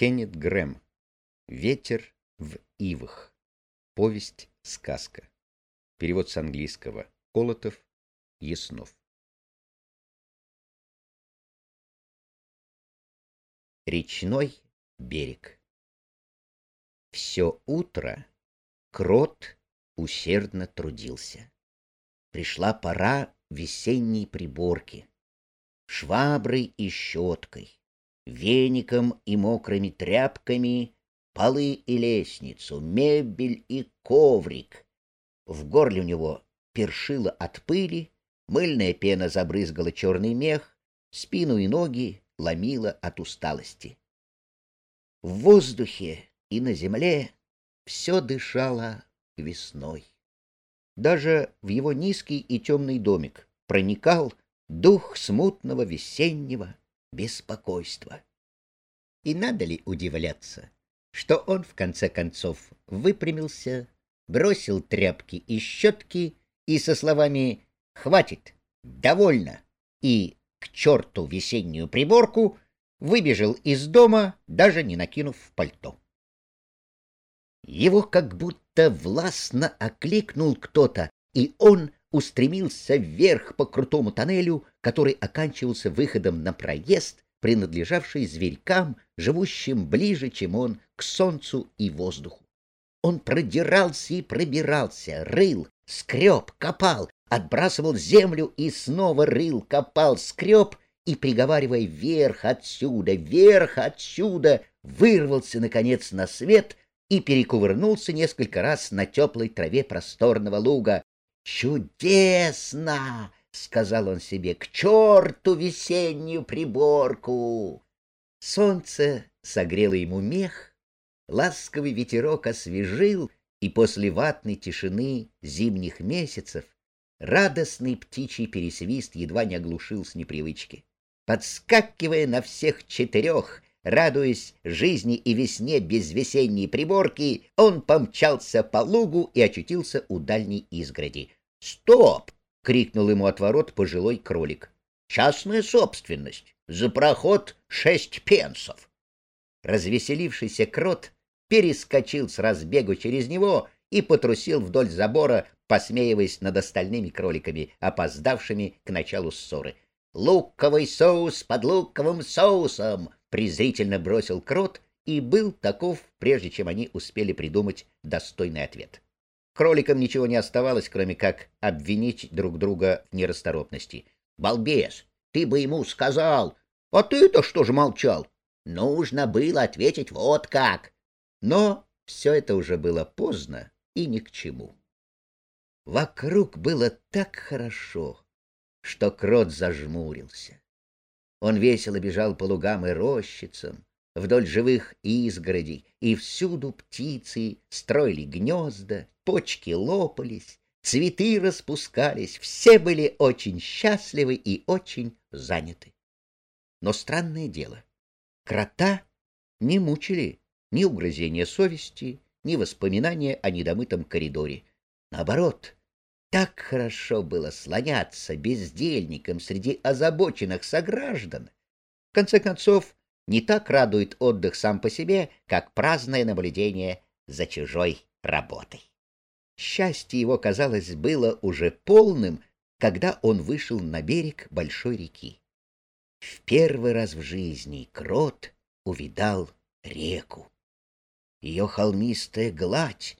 Кеннет Грэм. Ветер в ивах. Повесть-сказка. Перевод с английского. Колотов. Яснов. Речной берег. Все утро крот усердно трудился. Пришла пора весенней приборки. Шваброй и щеткой, веником и мокрыми тряпками, полы и лестницу, мебель и коврик. В горле у него першило от пыли, мыльная пена забрызгала черный мех, спину и ноги ломила от усталости. В воздухе и на земле все дышало весной. Даже в его низкий и темный домик проникал дух смутного весеннего беспокойства. И надо ли удивляться, что он в конце концов выпрямился, бросил тряпки и щетки и со словами «Хватит! Довольно!» и «К черту весеннюю приборку!» выбежал из дома, даже не накинув пальто. Его как будто властно окликнул кто-то, и он устремился вверх по крутому тоннелю, который оканчивался выходом на проезд, принадлежавший зверькам, живущим ближе, чем он, к солнцу и воздуху. Он продирался и пробирался, рыл, скреб, копал, отбрасывал землю и снова рыл, копал, скреб и, приговаривая «вверх отсюда, вверх отсюда», вырвался, наконец, на свет и перекувырнулся несколько раз на теплой траве просторного луга. «Чудесно!» — сказал он себе, — «к черту весеннюю приборку!» Солнце согрело ему мех, ласковый ветерок освежил, и после ватной тишины зимних месяцев радостный птичий пересвист едва не оглушил с непривычки. Подскакивая на всех четырех, радуясь жизни и весне без весенней приборки, он помчался по лугу и очутился у дальней изгороди. «Стоп!» — крикнул ему от ворот пожилой кролик. «Частная собственность. За проход шесть пенсов». Развеселившийся крот перескочил с разбегу через него и потрусил вдоль забора, посмеиваясь над остальными кроликами, опоздавшими к началу ссоры. «Луковый соус под луковым соусом!» — презрительно бросил крот и был таков, прежде чем они успели придумать достойный ответ. Кроликам ничего не оставалось, кроме как обвинить друг друга в нерасторопности. «Балбес, ты бы ему сказал! А ты-то что же молчал? Нужно было ответить вот как!» Но все это уже было поздно и ни к чему. Вокруг было так хорошо, что крот зажмурился. Он весело бежал по лугам и рощицам, вдоль живых изгородей, и всюду птицы строили гнезда, почки лопались, цветы распускались, все были очень счастливы и очень заняты. Но странное дело, крота не мучили ни угрызения совести, ни воспоминания о недомытом коридоре. Наоборот, так хорошо было слоняться бездельником среди озабоченных сограждан. В конце концов, не так радует отдых сам по себе, как праздное наблюдение за чужой работой. Счастье его, казалось, было уже полным, когда он вышел на берег большой реки. В первый раз в жизни крот увидал реку. Ее холмистая гладь,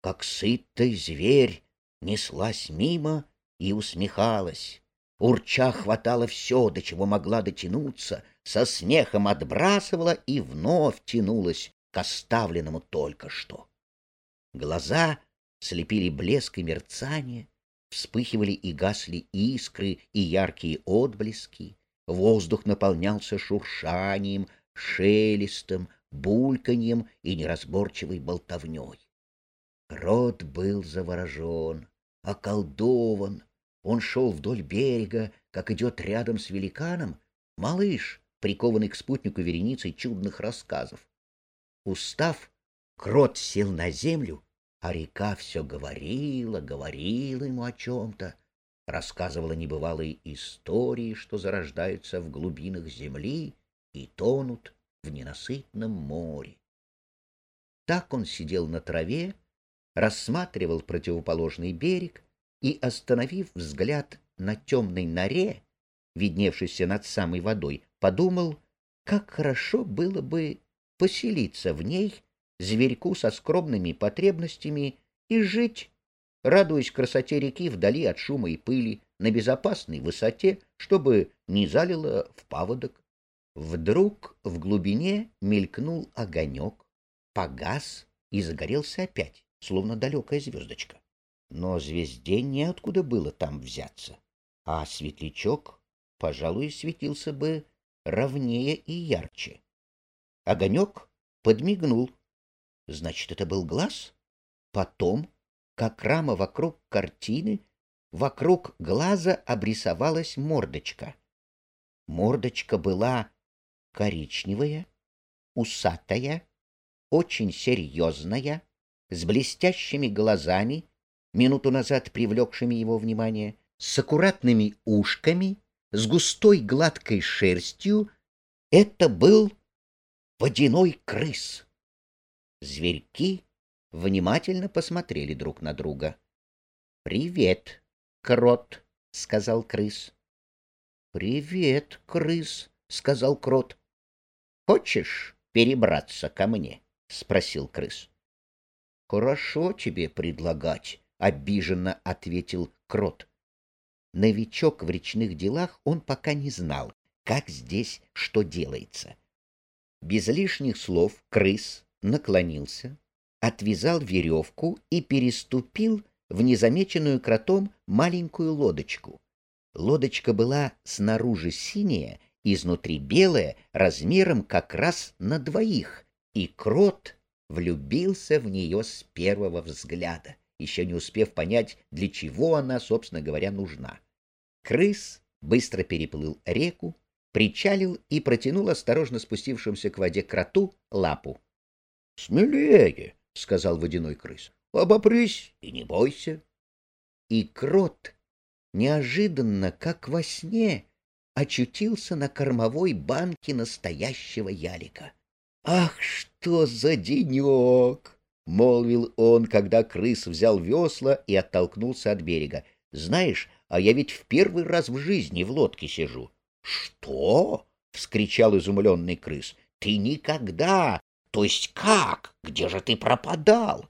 как сытый зверь, неслась мимо и усмехалась. Урча хватала все, до чего могла дотянуться, со смехом отбрасывала и вновь тянулась к оставленному только что. Глаза слепили блеск и мерцание, вспыхивали и гасли искры и яркие отблески, воздух наполнялся шуршанием, шелестом, бульканьем и неразборчивой болтовней. Рот был заворожен, околдован. Он шел вдоль берега, как идет рядом с великаном, малыш, прикованный к спутнику вереницей чудных рассказов. Устав, крот сел на землю, а река все говорила, говорила ему о чем-то, рассказывала небывалые истории, что зарождаются в глубинах земли и тонут в ненасытном море. Так он сидел на траве, рассматривал противоположный берег и, остановив взгляд на темной норе, видневшейся над самой водой, подумал, как хорошо было бы поселиться в ней зверьку со скромными потребностями и жить, радуясь красоте реки вдали от шума и пыли, на безопасной высоте, чтобы не залило в паводок. Вдруг в глубине мелькнул огонек, погас и загорелся опять, словно далекая звездочка. Но звезде неоткуда было там взяться, а светлячок, пожалуй, светился бы ровнее и ярче. Огонек подмигнул. Значит, это был глаз? Потом, как рама вокруг картины, вокруг глаза обрисовалась мордочка. Мордочка была коричневая, усатая, очень серьезная, с блестящими глазами, минуту назад привлекшими его внимание, с аккуратными ушками, с густой гладкой шерстью. Это был водяной крыс. Зверьки внимательно посмотрели друг на друга. — Привет, крот, — сказал крыс. — Привет, крыс, — сказал крот. — Хочешь перебраться ко мне? — спросил крыс. — Хорошо тебе предлагать, — обиженно ответил крот. Новичок в речных делах он пока не знал, как здесь что делается. Без лишних слов крыс наклонился, отвязал веревку и переступил в незамеченную кротом маленькую лодочку. Лодочка была снаружи синяя, изнутри белая, размером как раз на двоих, и крот влюбился в нее с первого взгляда, еще не успев понять, для чего она, собственно говоря, нужна. Крыс быстро переплыл реку, причалил и протянул осторожно спустившимся к воде кроту лапу. — Смелее, — сказал водяной крыс, — обопрись и не бойся. И крот неожиданно, как во сне, очутился на кормовой банке настоящего ялика. «Ах, что за денек!» — молвил он, когда крыс взял весла и оттолкнулся от берега. «Знаешь, а я ведь в первый раз в жизни в лодке сижу». «Что?» — вскричал изумленный крыс. «Ты никогда! То есть как? Где же ты пропадал?»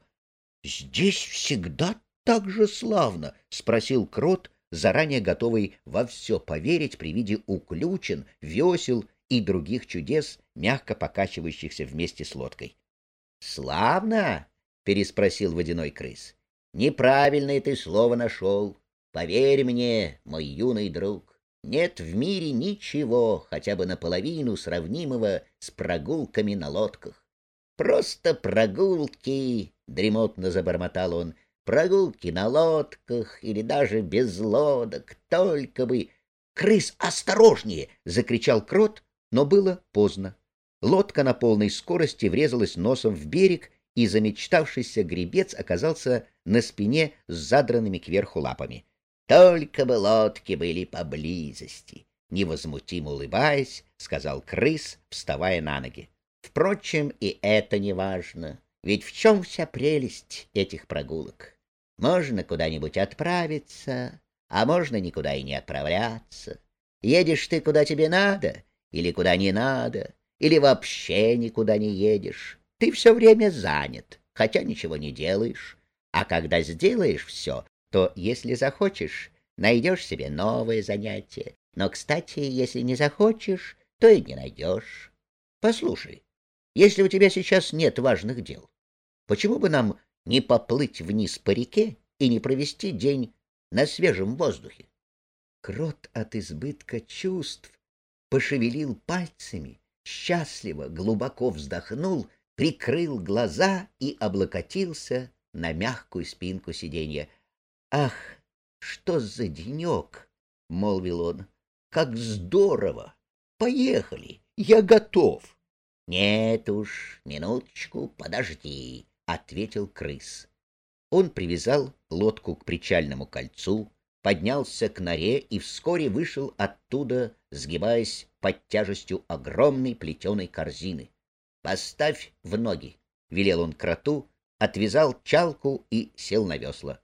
«Здесь всегда так же славно?» — спросил крот, заранее готовый во все поверить при виде уключен, весел и других чудес, мягко покачивающихся вместе с лодкой. «Славно?» — переспросил водяной крыс. «Неправильное ты слово нашел. Поверь мне, мой юный друг, нет в мире ничего, хотя бы наполовину сравнимого с прогулками на лодках. Просто прогулки, — дремотно забормотал он, — прогулки на лодках или даже без лодок, только бы... — Крыс, осторожнее! — закричал крот, но было поздно. Лодка на полной скорости врезалась носом в берег, и замечтавшийся гребец оказался на спине с задранными кверху лапами. Только бы лодки были поблизости, невозмутимо улыбаясь, сказал крыс, вставая на ноги. Впрочем, и это не важно, ведь в чем вся прелесть этих прогулок? Можно куда-нибудь отправиться, а можно никуда и не отправляться. Едешь ты куда тебе надо, или куда не надо, или вообще никуда не едешь. Ты все время занят, хотя ничего не делаешь. А когда сделаешь все, то, если захочешь, найдешь себе новое занятие. Но, кстати, если не захочешь, то и не найдешь. Послушай, если у тебя сейчас нет важных дел, почему бы нам не поплыть вниз по реке и не провести день на свежем воздухе? Крот от избытка чувств пошевелил пальцами, счастливо, глубоко вздохнул, прикрыл глаза и облокотился на мягкую спинку сиденья. Ах, что за денек! — молвил он. — Как здорово! Поехали, я готов. — Нет уж, минуточку, подожди, — ответил крыс. Он привязал лодку к причальному кольцу, поднялся к норе и вскоре вышел оттуда, сгибаясь под тяжестью огромной плетеной корзины. «Поставь в ноги», — велел он кроту, отвязал чалку и сел на весла.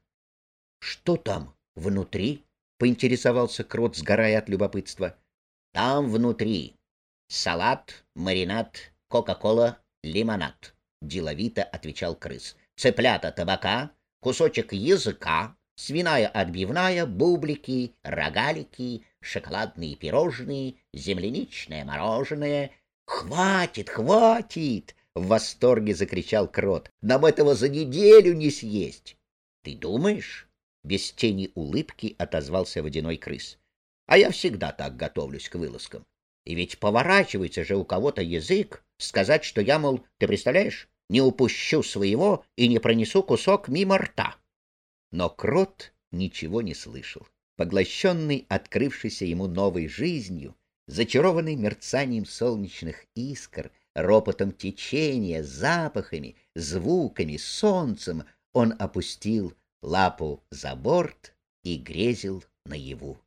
«Что там внутри?» — поинтересовался крот, сгорая от любопытства. «Там внутри салат, маринад, кока-кола, лимонад», — деловито отвечал крыс. «Цыплята табака, кусочек языка, свиная отбивная, бублики, рогалики, шоколадные пирожные, земляничное мороженое. «Хватит, хватит!» — в восторге закричал крот. «Нам этого за неделю не съесть!» «Ты думаешь?» — без тени улыбки отозвался водяной крыс. «А я всегда так готовлюсь к вылазкам. И ведь поворачивается же у кого-то язык сказать, что я, мол, ты представляешь, не упущу своего и не пронесу кусок мимо рта. Но крот ничего не слышал. Поглощенный открывшейся ему новой жизнью, зачарованный мерцанием солнечных искр, ропотом течения, запахами, звуками, солнцем, он опустил лапу за борт и грезил наяву.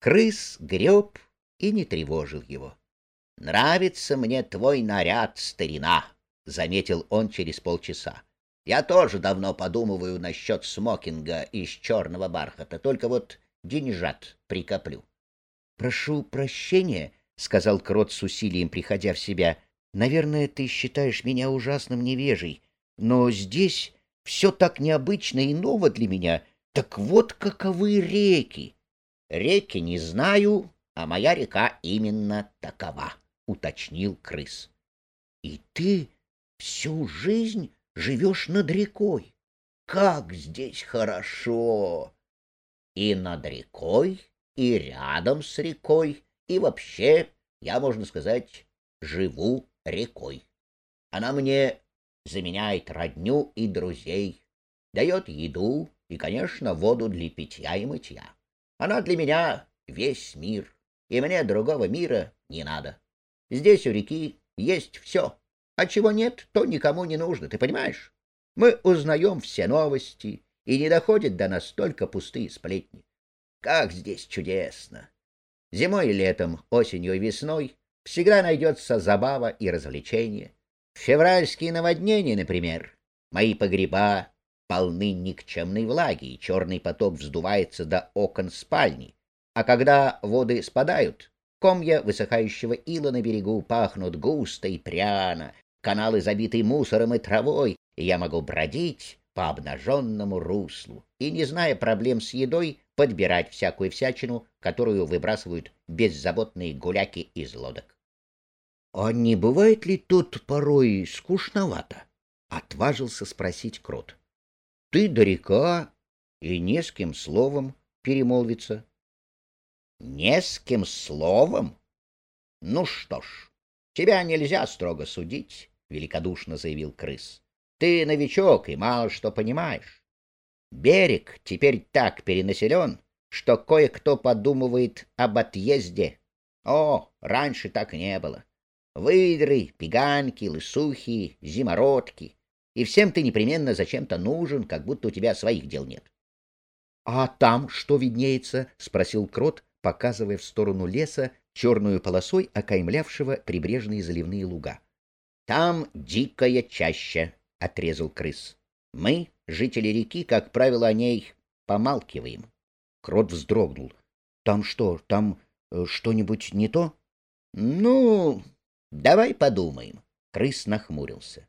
Крыс греб и не тревожил его. — Нравится мне твой наряд, старина, — заметил он через полчаса. Я тоже давно подумываю насчет смокинга из черного бархата, только вот деньжат прикоплю. — Прошу прощения, — сказал Крот с усилием, приходя в себя. — Наверное, ты считаешь меня ужасным невежей, но здесь все так необычно и ново для меня. Так вот каковы реки. — Реки не знаю, а моя река именно такова, — уточнил крыс. — И ты всю жизнь живешь над рекой. Как здесь хорошо! И над рекой, и рядом с рекой, и вообще, я, можно сказать, живу рекой. Она мне заменяет родню и друзей, дает еду и, конечно, воду для питья и мытья. Она для меня весь мир, и мне другого мира не надо. Здесь у реки есть все, а чего нет, то никому не нужно, ты понимаешь? Мы узнаем все новости, и не доходят до нас только пустые сплетни. Как здесь чудесно! Зимой и летом, осенью и весной всегда найдется забава и развлечение. Февральские наводнения, например. Мои погреба полны никчемной влаги, и черный поток вздувается до окон спальни. А когда воды спадают, комья высыхающего ила на берегу пахнут густо и пряно, каналы забиты мусором и травой, и я могу бродить по обнаженному руслу и, не зная проблем с едой, подбирать всякую всячину, которую выбрасывают беззаботные гуляки из лодок. — А не бывает ли тут порой скучновато? — отважился спросить Крот. — Ты далека и не с кем словом перемолвиться. — Не с кем словом? Ну что ж, тебя нельзя строго судить великодушно заявил крыс. Ты новичок и мало что понимаешь. Берег теперь так перенаселен, что кое-кто подумывает об отъезде. О, раньше так не было. Выдры, пиганки, лысухи, зимородки. И всем ты непременно зачем-то нужен, как будто у тебя своих дел нет. — А там что виднеется? — спросил крот, показывая в сторону леса черную полосой окаймлявшего прибрежные заливные луга. Там дикая чаща, — отрезал крыс. Мы, жители реки, как правило, о ней помалкиваем. Крот вздрогнул. Там что, там э, что-нибудь не то? Ну, давай подумаем. Крыс нахмурился.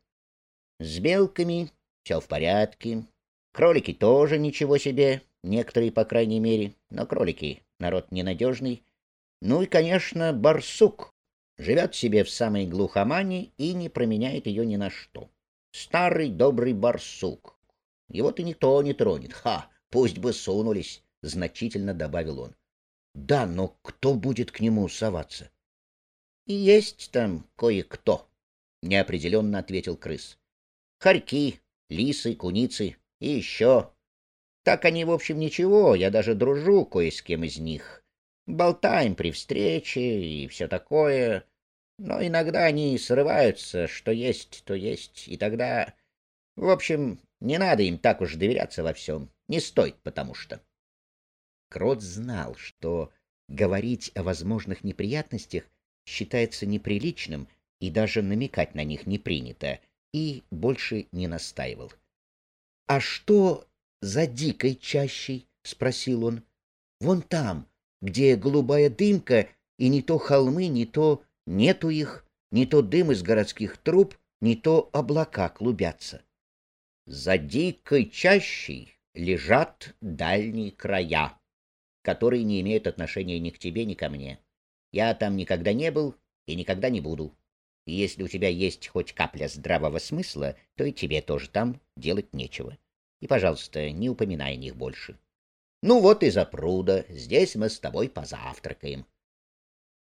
С белками все в порядке. Кролики тоже ничего себе, некоторые, по крайней мере, но кролики — народ ненадежный. Ну и, конечно, барсук живет себе в самой глухомане и не променяет ее ни на что. Старый добрый барсук. Его-то никто не тронет. Ха, пусть бы сунулись, — значительно добавил он. Да, но кто будет к нему соваться? — Есть там кое-кто, — неопределенно ответил крыс. — Хорьки, лисы, куницы и еще. Так они, в общем, ничего, я даже дружу кое с кем из них. Болтаем при встрече и все такое. Но иногда они срываются, что есть, то есть, и тогда... В общем, не надо им так уж доверяться во всем. Не стоит, потому что... Крот знал, что говорить о возможных неприятностях считается неприличным, и даже намекать на них не принято, и больше не настаивал. — А что за дикой чащей? — спросил он. — Вон там, где голубая дымка, и не то холмы, не то нету их, не то дым из городских труб, не то облака клубятся. За дикой чащей лежат дальние края, которые не имеют отношения ни к тебе, ни ко мне. Я там никогда не был и никогда не буду. И если у тебя есть хоть капля здравого смысла, то и тебе тоже там делать нечего. И, пожалуйста, не упоминай о них больше. Ну вот и запруда, здесь мы с тобой позавтракаем.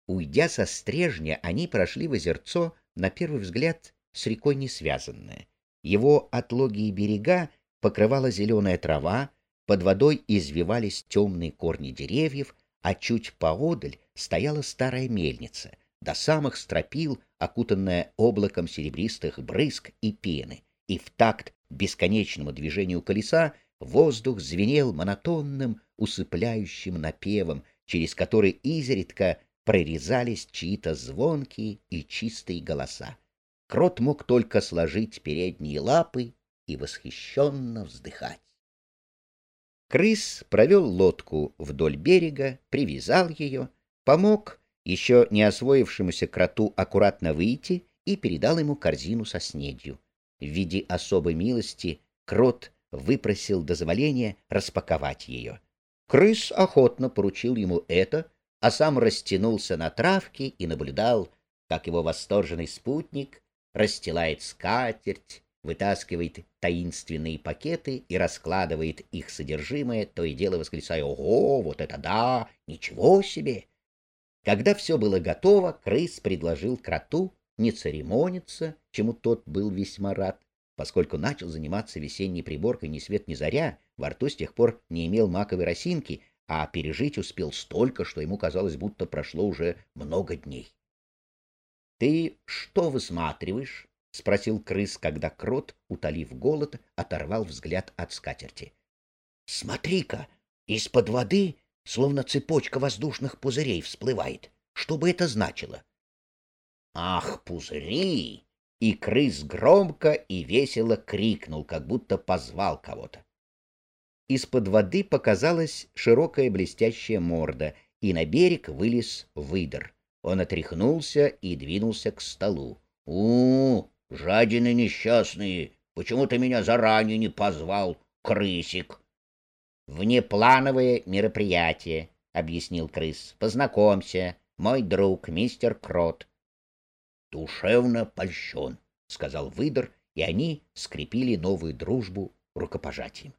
Уйдя со стрежня, они прошли в озерцо, на первый взгляд, с рекой не связанное. Его отлогие берега покрывала зеленая трава, под водой извивались темные корни деревьев, а чуть поодаль стояла старая мельница, до самых стропил, окутанная облаком серебристых брызг и пены, и в такт бесконечному движению колеса воздух звенел монотонным, усыпляющим напевом, через который изредка прорезались чьи-то звонкие и чистые голоса. Крот мог только сложить передние лапы и восхищенно вздыхать. Крыс провел лодку вдоль берега, привязал ее, помог еще не освоившемуся кроту аккуратно выйти и передал ему корзину со снедью. В виде особой милости крот выпросил дозволения распаковать ее. Крыс охотно поручил ему это, а сам растянулся на травке и наблюдал, как его восторженный спутник расстилает скатерть, вытаскивает таинственные пакеты и раскладывает их содержимое, то и дело восклицая «Ого, вот это да! Ничего себе!» Когда все было готово, крыс предложил кроту не церемониться, чему тот был весьма рад, поскольку начал заниматься весенней приборкой ни свет ни заря, во рту с тех пор не имел маковой росинки, а пережить успел столько, что ему казалось, будто прошло уже много дней. — Ты что высматриваешь? — спросил крыс, когда крот, утолив голод, оторвал взгляд от скатерти. — Смотри-ка, из-под воды словно цепочка воздушных пузырей всплывает. Что бы это значило? «Ах, пузыри!» И крыс громко и весело крикнул, как будто позвал кого-то. Из-под воды показалась широкая блестящая морда, и на берег вылез выдор. Он отряхнулся и двинулся к столу. у, жадины несчастные! Почему ты меня заранее не позвал, крысик?» «Внеплановое мероприятие», — объяснил крыс. «Познакомься, мой друг, мистер Крот». «Душевно польщен», — сказал выдор, и они скрепили новую дружбу рукопожатием.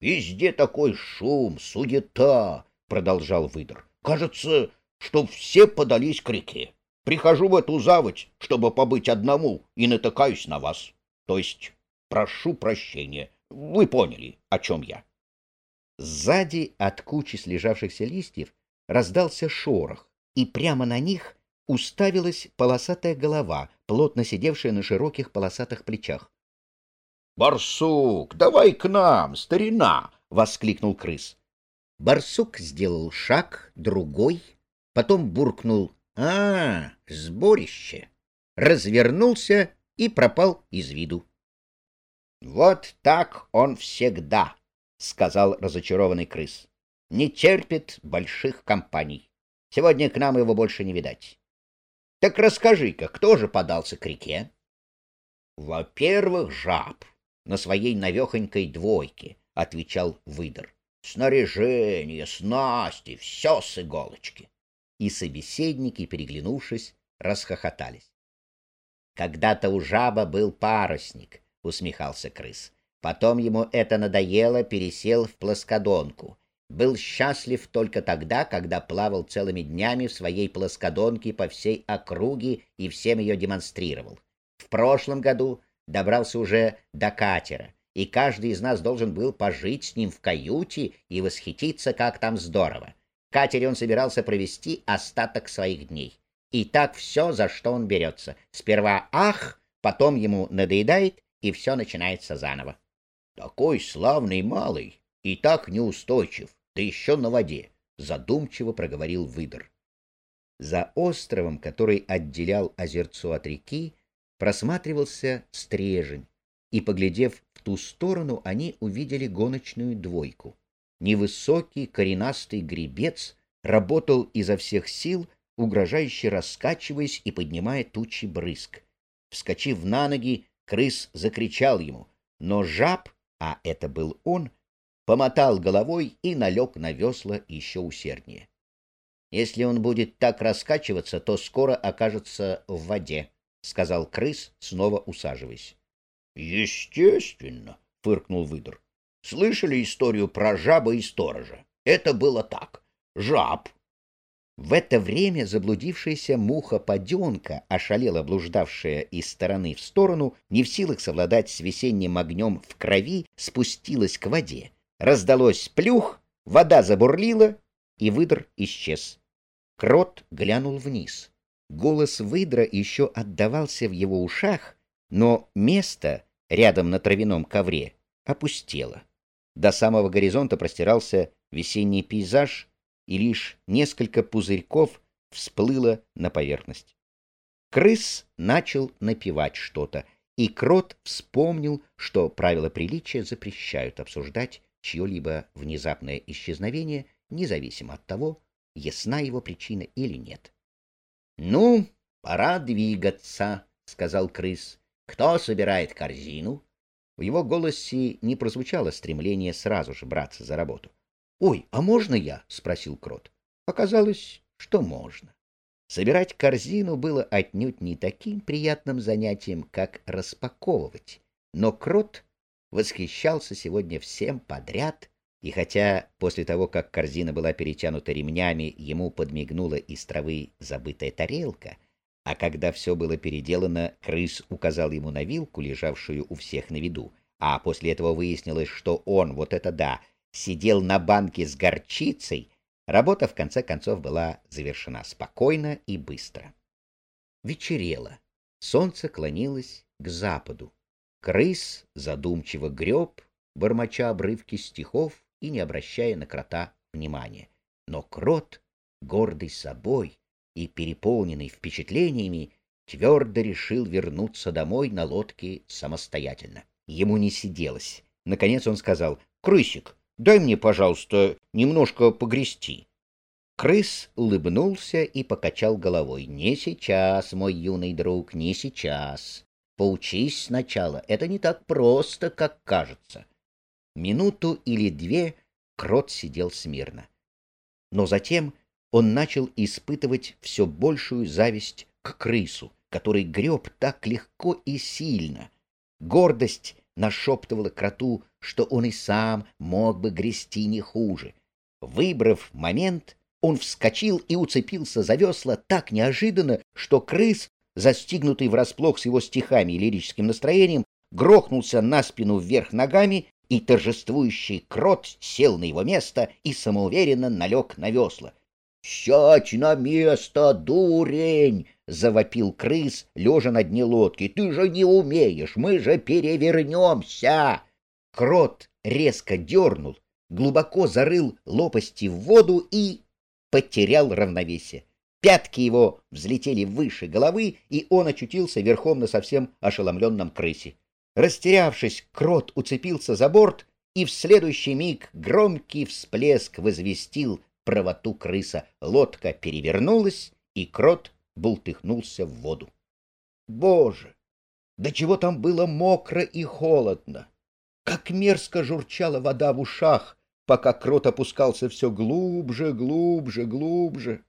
«Везде такой шум, суета», — продолжал выдор. «Кажется, что все подались к реке. Прихожу в эту заводь, чтобы побыть одному, и натыкаюсь на вас. То есть, прошу прощения, вы поняли, о чем я». Сзади от кучи слежавшихся листьев раздался шорох, и прямо на них уставилась полосатая голова, плотно сидевшая на широких полосатых плечах. «Барсук, давай к нам, старина!» — воскликнул крыс. Барсук сделал шаг, другой, потом буркнул «А, сборище!» развернулся и пропал из виду. «Вот так он всегда!» — сказал разочарованный крыс. — Не терпит больших компаний. Сегодня к нам его больше не видать. — Так расскажи-ка, кто же подался к реке? — Во-первых, жаб на своей навехонькой двойке, — отвечал выдор. — Снаряжение, снасти, все с иголочки. И собеседники, переглянувшись, расхохотались. — Когда-то у жаба был парусник, — усмехался крыс. Потом ему это надоело, пересел в плоскодонку. Был счастлив только тогда, когда плавал целыми днями в своей плоскодонке по всей округе и всем ее демонстрировал. В прошлом году добрался уже до катера, и каждый из нас должен был пожить с ним в каюте и восхититься, как там здорово. В катере он собирался провести остаток своих дней. И так все, за что он берется. Сперва ах, потом ему надоедает, и все начинается заново. Такой славный малый и так неустойчив, да еще на воде, задумчиво проговорил выдор. За островом, который отделял озерцо от реки, просматривался стрежень, и, поглядев в ту сторону, они увидели гоночную двойку. Невысокий коренастый гребец работал изо всех сил, угрожающе раскачиваясь и поднимая тучи брызг. Вскочив на ноги, крыс закричал ему, но жаб, а это был он, помотал головой и налег на весла еще усерднее. Если он будет так раскачиваться, то скоро окажется в воде, — сказал крыс, снова усаживаясь. — Естественно, — фыркнул выдр. — Слышали историю про жаба и сторожа? Это было так. Жаб. В это время заблудившаяся муха-поденка, ошалела блуждавшая из стороны в сторону, не в силах совладать с весенним огнем в крови, спустилась к воде. Раздалось плюх, вода забурлила, и выдр исчез. Крот глянул вниз. Голос выдра еще отдавался в его ушах, но место рядом на травяном ковре опустело. До самого горизонта простирался весенний пейзаж, и лишь несколько пузырьков всплыло на поверхность. Крыс начал напевать что-то, и крот вспомнил, что правила приличия запрещают обсуждать чье-либо внезапное исчезновение, независимо от того, ясна его причина или нет. — Ну, пора двигаться, — сказал крыс. — Кто собирает корзину? В его голосе не прозвучало стремление сразу же браться за работу. — Ой, а можно я? — спросил крот. Оказалось, что можно. Собирать корзину было отнюдь не таким приятным занятием, как распаковывать, но крот восхищался сегодня всем подряд, и хотя после того, как корзина была перетянута ремнями, ему подмигнула из травы забытая тарелка, а когда все было переделано, крыс указал ему на вилку, лежавшую у всех на виду, а после этого выяснилось, что он, вот это да, сидел на банке с горчицей, работа в конце концов была завершена спокойно и быстро. Вечерело. Солнце клонилось к западу. Крыс задумчиво греб, бормоча обрывки стихов и не обращая на крота внимания. Но крот, гордый собой и переполненный впечатлениями, твердо решил вернуться домой на лодке самостоятельно. Ему не сиделось. Наконец он сказал, «Крысик, дай мне, пожалуйста, немножко погрести». Крыс улыбнулся и покачал головой. «Не сейчас, мой юный друг, не сейчас. Поучись сначала, это не так просто, как кажется. Минуту или две крот сидел смирно. Но затем он начал испытывать все большую зависть к крысу, который греб так легко и сильно. Гордость нашептывала кроту, что он и сам мог бы грести не хуже. Выбрав момент, он вскочил и уцепился за весла так неожиданно, что крыс застигнутый врасплох с его стихами и лирическим настроением, грохнулся на спину вверх ногами, и торжествующий крот сел на его место и самоуверенно налег на весла. — Сядь на место, дурень! — завопил крыс, лежа на дне лодки. — Ты же не умеешь, мы же перевернемся! Крот резко дернул, глубоко зарыл лопасти в воду и потерял равновесие. Пятки его взлетели выше головы, и он очутился верхом на совсем ошеломленном крысе. Растерявшись, крот уцепился за борт, и в следующий миг громкий всплеск возвестил правоту крыса. Лодка перевернулась, и крот бултыхнулся в воду. Боже! Да чего там было мокро и холодно! Как мерзко журчала вода в ушах, пока крот опускался все глубже, глубже, глубже!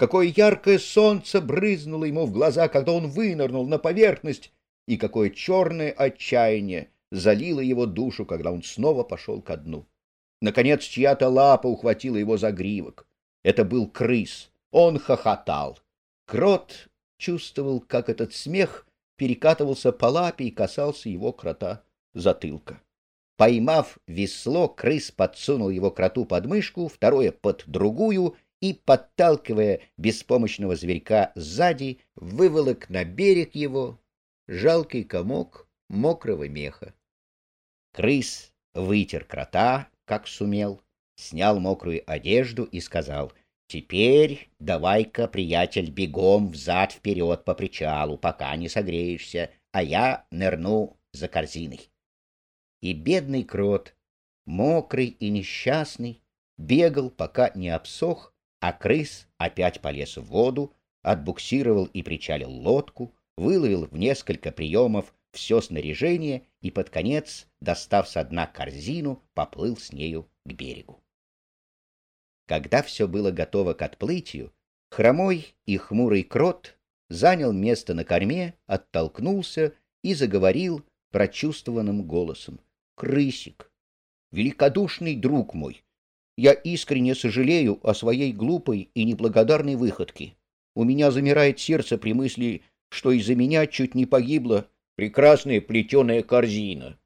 Какое яркое солнце брызнуло ему в глаза, когда он вынырнул на поверхность, и какое черное отчаяние залило его душу, когда он снова пошел ко дну. Наконец чья-то лапа ухватила его за гривок. Это был крыс. Он хохотал. Крот чувствовал, как этот смех перекатывался по лапе и касался его крота затылка. Поймав весло, крыс подсунул его кроту под мышку, второе под другую и, подталкивая беспомощного зверька сзади, выволок на берег его жалкий комок мокрого меха. Крыс вытер крота, как сумел, снял мокрую одежду и сказал, Теперь давай-ка, приятель, бегом взад-вперед по причалу, пока не согреешься, а я нырну за корзиной. И бедный крот, мокрый и несчастный, бегал, пока не обсох, а крыс опять полез в воду, отбуксировал и причалил лодку, выловил в несколько приемов все снаряжение и под конец, достав со дна корзину, поплыл с нею к берегу. Когда все было готово к отплытию, хромой и хмурый крот занял место на корме, оттолкнулся и заговорил прочувствованным голосом. «Крысик, великодушный друг мой, я искренне сожалею о своей глупой и неблагодарной выходке. У меня замирает сердце при мысли, что из-за меня чуть не погибла прекрасная плетеная корзина.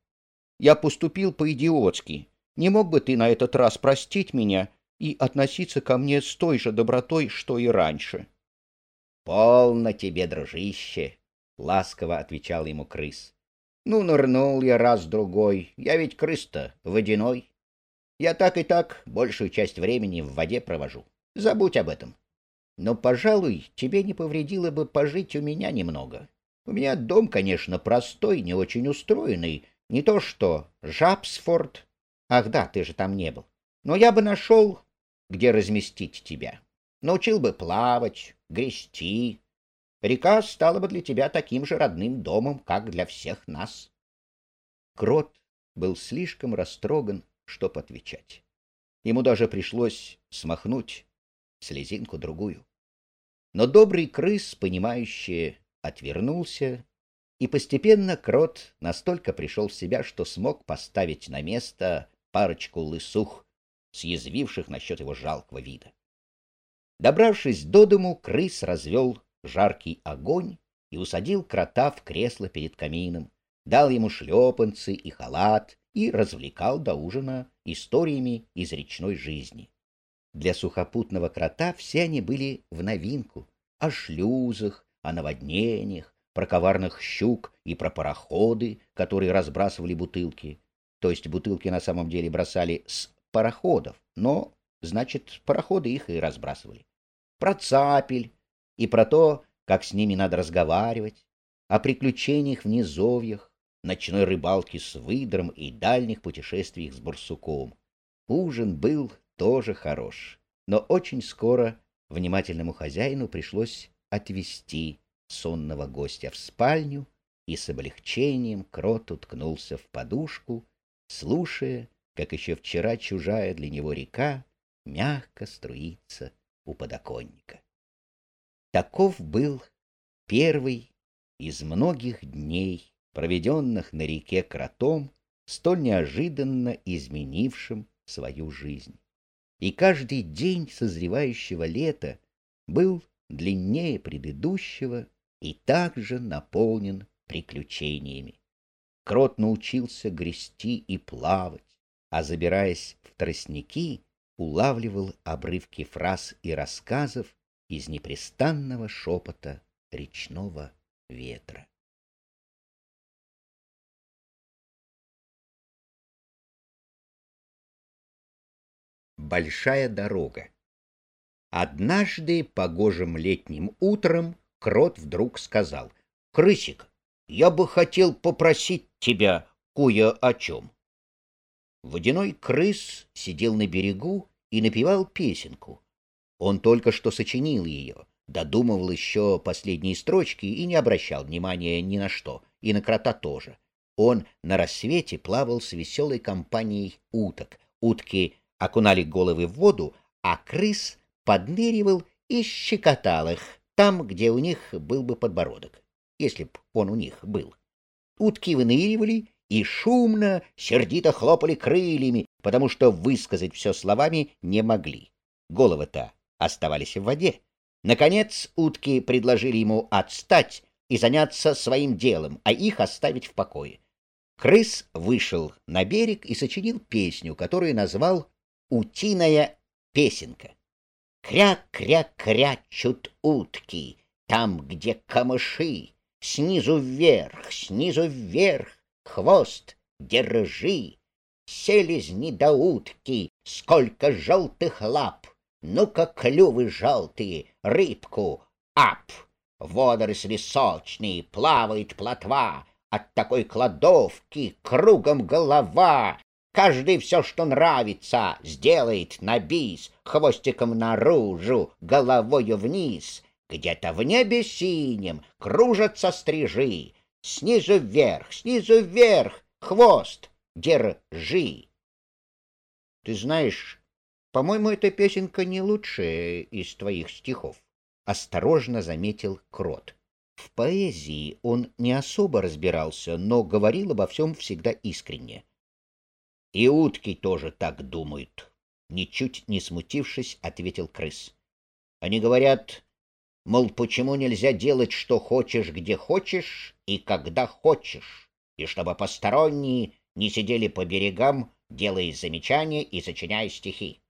Я поступил по-идиотски. Не мог бы ты на этот раз простить меня и относиться ко мне с той же добротой, что и раньше? — Полно тебе, дружище! — ласково отвечал ему крыс. — Ну, нырнул я раз-другой. Я ведь крыс-то водяной. Я так и так большую часть времени в воде провожу. Забудь об этом. Но, пожалуй, тебе не повредило бы пожить у меня немного. У меня дом, конечно, простой, не очень устроенный, не то что Жабсфорд. Ах да, ты же там не был. Но я бы нашел, где разместить тебя. Научил бы плавать, грести. Река стала бы для тебя таким же родным домом, как для всех нас. Крот был слишком растроган, чтоб отвечать. Ему даже пришлось смахнуть слезинку-другую. Но добрый крыс, понимающий, отвернулся, и постепенно крот настолько пришел в себя, что смог поставить на место парочку лысух, съязвивших насчет его жалкого вида. Добравшись до дому, крыс развел жаркий огонь и усадил крота в кресло перед камином, дал ему шлепанцы и халат и развлекал до ужина историями из речной жизни. Для сухопутного крота все они были в новинку — о шлюзах, о наводнениях, про коварных щук и про пароходы, которые разбрасывали бутылки. То есть бутылки на самом деле бросали с пароходов, но, значит, пароходы их и разбрасывали. Про цапель и про то, как с ними надо разговаривать, о приключениях в низовьях, ночной рыбалке с выдром и дальних путешествиях с барсуком. Ужин был тоже хорош, но очень скоро внимательному хозяину пришлось отвести сонного гостя в спальню, и с облегчением крот уткнулся в подушку, слушая, как еще вчера чужая для него река мягко струится у подоконника. Таков был первый из многих дней, проведенных на реке кротом, столь неожиданно изменившим свою жизнь. И каждый день созревающего лета был длиннее предыдущего и также наполнен приключениями. Крот научился грести и плавать, а, забираясь в тростники, улавливал обрывки фраз и рассказов из непрестанного шепота речного ветра. Большая дорога Однажды, погожим летним утром, Крот вдруг сказал, «Крысик, я бы хотел попросить тебя кое о чем». Водяной крыс сидел на берегу и напевал песенку. Он только что сочинил ее, додумывал еще последние строчки и не обращал внимания ни на что, и на крота тоже. Он на рассвете плавал с веселой компанией уток. Утки окунали головы в воду, а крыс подныривал и щекотал их там, где у них был бы подбородок, если б он у них был. Утки выныривали и шумно, сердито хлопали крыльями, потому что высказать все словами не могли. Головы-то оставались в воде. Наконец утки предложили ему отстать и заняться своим делом, а их оставить в покое. Крыс вышел на берег и сочинил песню, которую назвал «Утиная песенка». Кря-кря-крячут утки, там, где камыши, Снизу вверх, снизу вверх, хвост держи. Селезни да утки, сколько желтых лап, Ну-ка, клювы желтые, рыбку, ап! Водоросли сочные, плавает плотва, от такой кладовки кругом голова. Каждый все, что нравится, сделает на бис, хвостиком наружу, головою вниз. Где-то в небе синем кружатся стрижи, снизу вверх, снизу вверх, хвост, держи. Ты знаешь, по-моему, эта песенка не лучшая из твоих стихов, — осторожно заметил Крот. В поэзии он не особо разбирался, но говорил обо всем всегда искренне. И утки тоже так думают, — ничуть не смутившись, ответил крыс. Они говорят, мол, почему нельзя делать, что хочешь, где хочешь и когда хочешь, и чтобы посторонние не сидели по берегам, делая замечания и сочиняя стихи.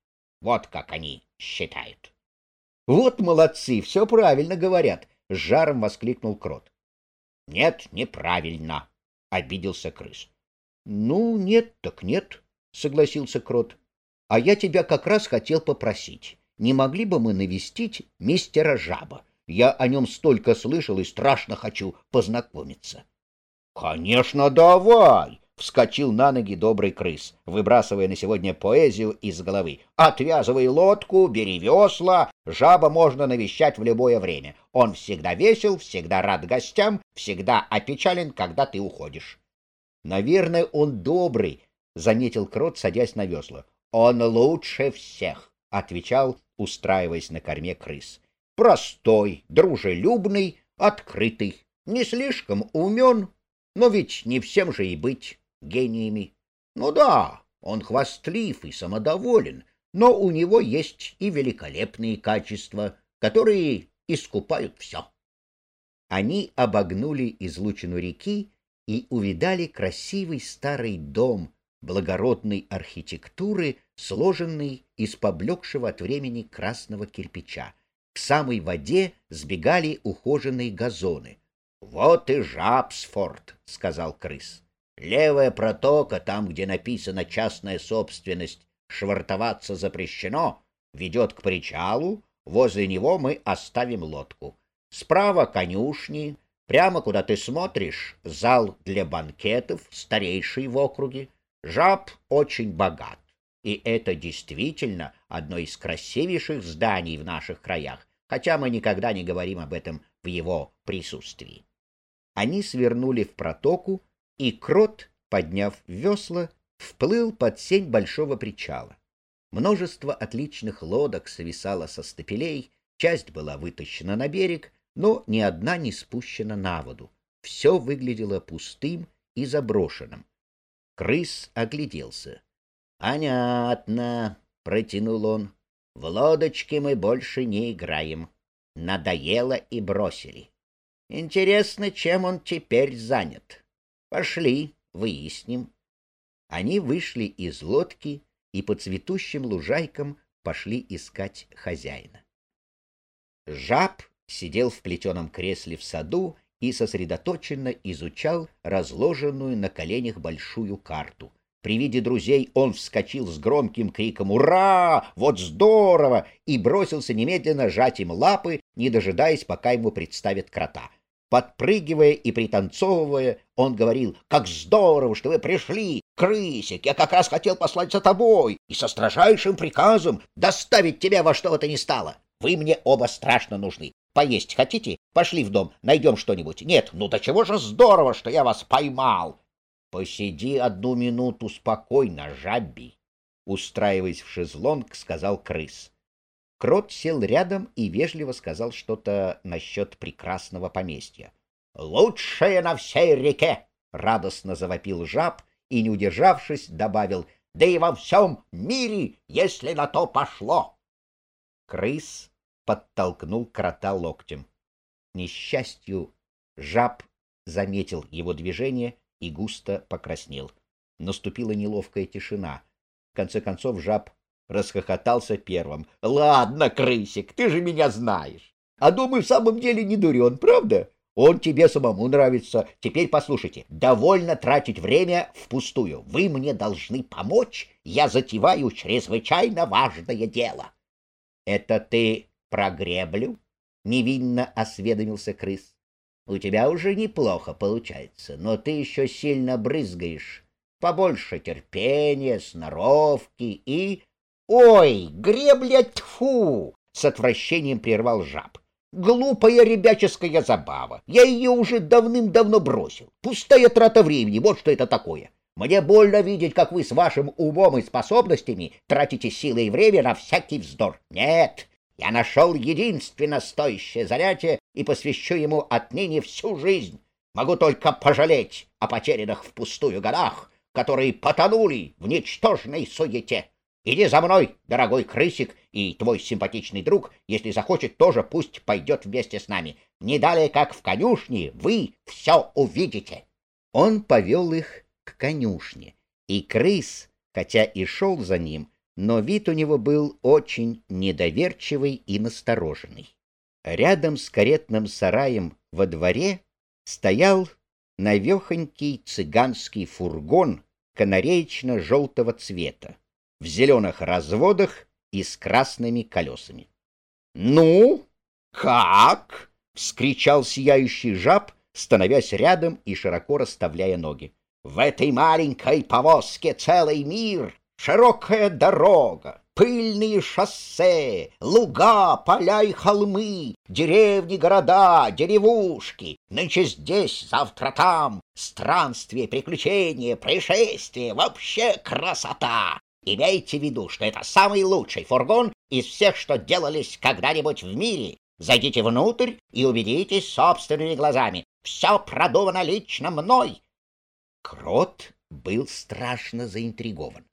Вот как они считают. — Вот молодцы, все правильно говорят, — с жаром воскликнул Крот. — Нет, неправильно, — обиделся крыс. — Ну, нет так нет, — согласился Крот. — А я тебя как раз хотел попросить, не могли бы мы навестить мистера Жаба? Я о нем столько слышал и страшно хочу познакомиться. — Конечно, давай! Вскочил на ноги добрый крыс, выбрасывая на сегодня поэзию из головы. «Отвязывай лодку, бери весла, жаба можно навещать в любое время. Он всегда весел, всегда рад гостям, всегда опечален, когда ты уходишь». «Наверное, он добрый», — заметил крот, садясь на весла. «Он лучше всех», — отвечал, устраиваясь на корме крыс. «Простой, дружелюбный, открытый, не слишком умен, но ведь не всем же и быть гениями. Ну да, он хвастлив и самодоволен, но у него есть и великолепные качества, которые искупают все. Они обогнули излучину реки и увидали красивый старый дом благородной архитектуры, сложенный из поблекшего от времени красного кирпича. К самой воде сбегали ухоженные газоны. — Вот и Жабсфорд, — сказал крыс. Левая протока, там, где написано «частная собственность», швартоваться запрещено, ведет к причалу, возле него мы оставим лодку. Справа конюшни, прямо куда ты смотришь, зал для банкетов, старейший в округе. Жаб очень богат, и это действительно одно из красивейших зданий в наших краях, хотя мы никогда не говорим об этом в его присутствии. Они свернули в протоку, и крот, подняв весла, вплыл под сень большого причала. Множество отличных лодок свисало со стапелей, часть была вытащена на берег, но ни одна не спущена на воду. Все выглядело пустым и заброшенным. Крыс огляделся. — Понятно, — протянул он. — В лодочке мы больше не играем. Надоело и бросили. Интересно, чем он теперь занят. — Пошли, выясним. Они вышли из лодки и по цветущим лужайкам пошли искать хозяина. Жаб сидел в плетеном кресле в саду и сосредоточенно изучал разложенную на коленях большую карту. При виде друзей он вскочил с громким криком «Ура! Вот здорово!» и бросился немедленно жать им лапы, не дожидаясь, пока ему представят крота. Подпрыгивая и пританцовывая, он говорил, «Как здорово, что вы пришли! Крысик, я как раз хотел послать за тобой и со строжайшим приказом доставить тебя во что бы то ни стало. Вы мне оба страшно нужны. Поесть хотите? Пошли в дом, найдем что-нибудь. Нет, ну до чего же здорово, что я вас поймал!» «Посиди одну минуту спокойно, жабби!» Устраиваясь в шезлонг, сказал крыс. Крот сел рядом и вежливо сказал что-то насчет прекрасного поместья. «Лучшее на всей реке!» — радостно завопил жаб и, не удержавшись, добавил «Да и во всем мире, если на то пошло!» Крыс подтолкнул крота локтем. Несчастью, жаб заметил его движение и густо покраснел. Наступила неловкая тишина. В конце концов жаб Расхохотался первым. — Ладно, крысик, ты же меня знаешь. А думаю, в самом деле не дурен, правда? Он тебе самому нравится. Теперь послушайте, довольно тратить время впустую. Вы мне должны помочь. Я затеваю чрезвычайно важное дело. — Это ты про греблю? — невинно осведомился крыс. — У тебя уже неплохо получается, но ты еще сильно брызгаешь. Побольше терпения, сноровки и... — Ой, гребля, тьфу! — с отвращением прервал жаб. Глупая ребяческая забава. Я ее уже давным-давно бросил. Пустая трата времени, вот что это такое. Мне больно видеть, как вы с вашим умом и способностями тратите силы и время на всякий вздор. Нет, я нашел единственно стоящее занятие и посвящу ему отныне всю жизнь. Могу только пожалеть о потерянных впустую годах, которые потонули в ничтожной суете. Иди за мной, дорогой крысик, и твой симпатичный друг, если захочет, тоже пусть пойдет вместе с нами. Не далее, как в конюшне, вы все увидите. Он повел их к конюшне, и крыс, хотя и шел за ним, но вид у него был очень недоверчивый и настороженный. Рядом с каретным сараем во дворе стоял навехонький цыганский фургон канареечно-желтого цвета, в зеленых разводах и с красными колесами. — Ну, как? — вскричал сияющий жаб, становясь рядом и широко расставляя ноги. — В этой маленькой повозке целый мир Широкая дорога, пыльные шоссе, луга, поля и холмы, деревни, города, деревушки. Нынче здесь, завтра там. Странствие, приключения, происшествия, вообще красота. Имейте в виду, что это самый лучший фургон из всех, что делались когда-нибудь в мире. Зайдите внутрь и убедитесь собственными глазами. Все продумано лично мной. Крот был страшно заинтригован.